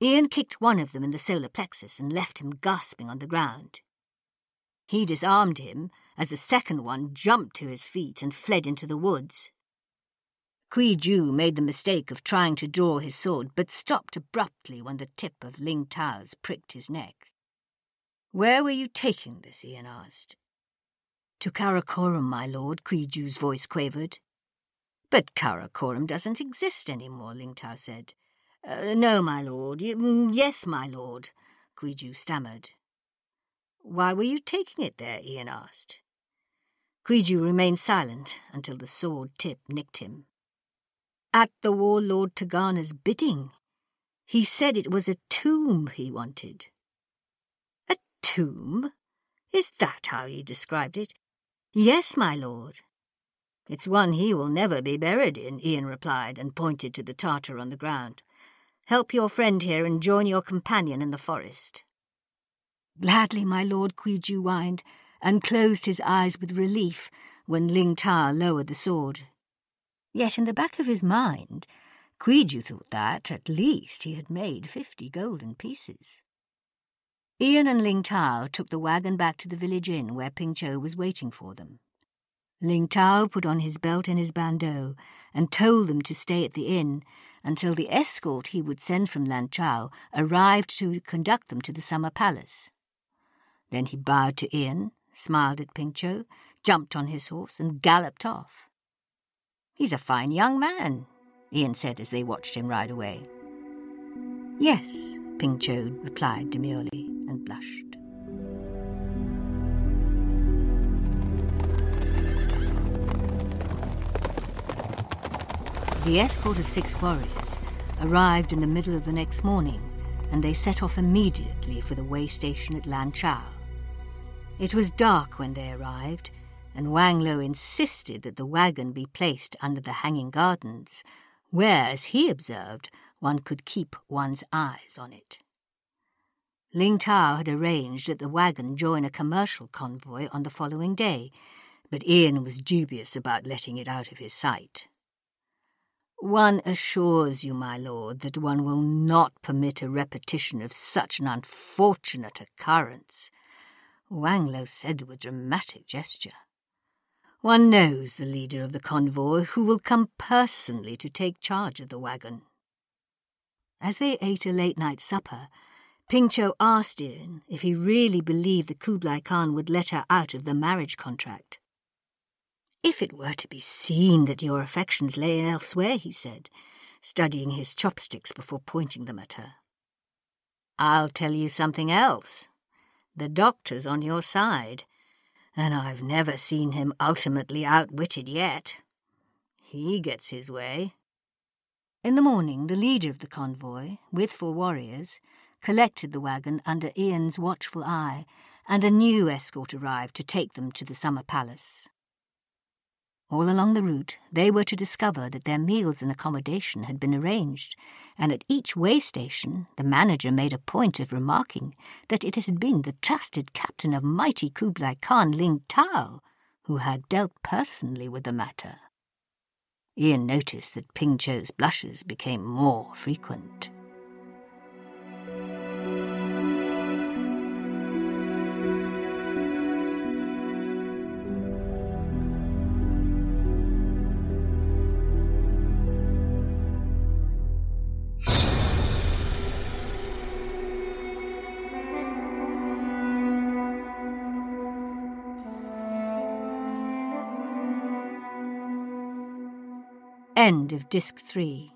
Ian kicked one of them in the solar plexus and left him gasping on the ground. He disarmed him as the second one jumped to his feet and fled into the woods. Kuiju made the mistake of trying to draw his sword, but stopped abruptly when the tip of Ling Tao's pricked his neck. Where were you taking this? Ian asked. To Karakoram, my lord, Kuiju's voice quavered. But Karakoram doesn't exist any more, Ling Tao said. Uh, no, my lord. Mm, yes, my lord, Kuiju stammered. Why were you taking it there? Ian asked. Kuiju remained silent until the sword tip nicked him at the warlord Tegana's bidding. He said it was a tomb he wanted. A tomb? Is that how he described it? Yes, my lord. It's one he will never be buried in, Ian replied, and pointed to the Tartar on the ground. Help your friend here and join your companion in the forest. Gladly, my lord, Kuiju whined, and closed his eyes with relief when Ling Tao lowered the sword. Yet in the back of his mind, Kuiju thought that, at least, he had made fifty golden pieces. Ian and Ling Tao took the wagon back to the village inn where Ping Cho was waiting for them. Ling Tao put on his belt and his bandeau and told them to stay at the inn until the escort he would send from Lanchow arrived to conduct them to the summer palace. Then he bowed to Ian, smiled at Ping Cho, jumped on his horse, and galloped off. He's a fine young man, Ian said as they watched him ride away. Yes, Ping Cho replied demurely and blushed. The escort of six warriors arrived in the middle of the next morning, and they set off immediately for the way station at Lanchow. It was dark when they arrived, and Wang Lo insisted that the wagon be placed under the hanging gardens, where, as he observed, one could keep one's eyes on it. Ling Tao had arranged that the wagon join a commercial convoy on the following day, but Ian was dubious about letting it out of his sight. One assures you, my lord, that one will not permit a repetition of such an unfortunate occurrence, Wang Lo said with dramatic gesture. One knows the leader of the convoy who will come personally to take charge of the wagon. As they ate a late night supper, Ping Cho asked Ian if he really believed the Kublai Khan would let her out of the marriage contract. If it were to be seen that your affections lay elsewhere, he said, studying his chopsticks before pointing them at her. I'll tell you something else. The doctor's on your side and I've never seen him ultimately outwitted yet. He gets his way. In the morning, the leader of the convoy, with four warriors, collected the wagon under Ian's watchful eye, and a new escort arrived to take them to the summer palace. All along the route, they were to discover that their meals and accommodation had been arranged, and at each way station the manager made a point of remarking that it had been the trusted captain of mighty Kublai Khan Ling Tao who had dealt personally with the matter. Ian noticed that Ping Cho's blushes became more frequent. End of Disc 3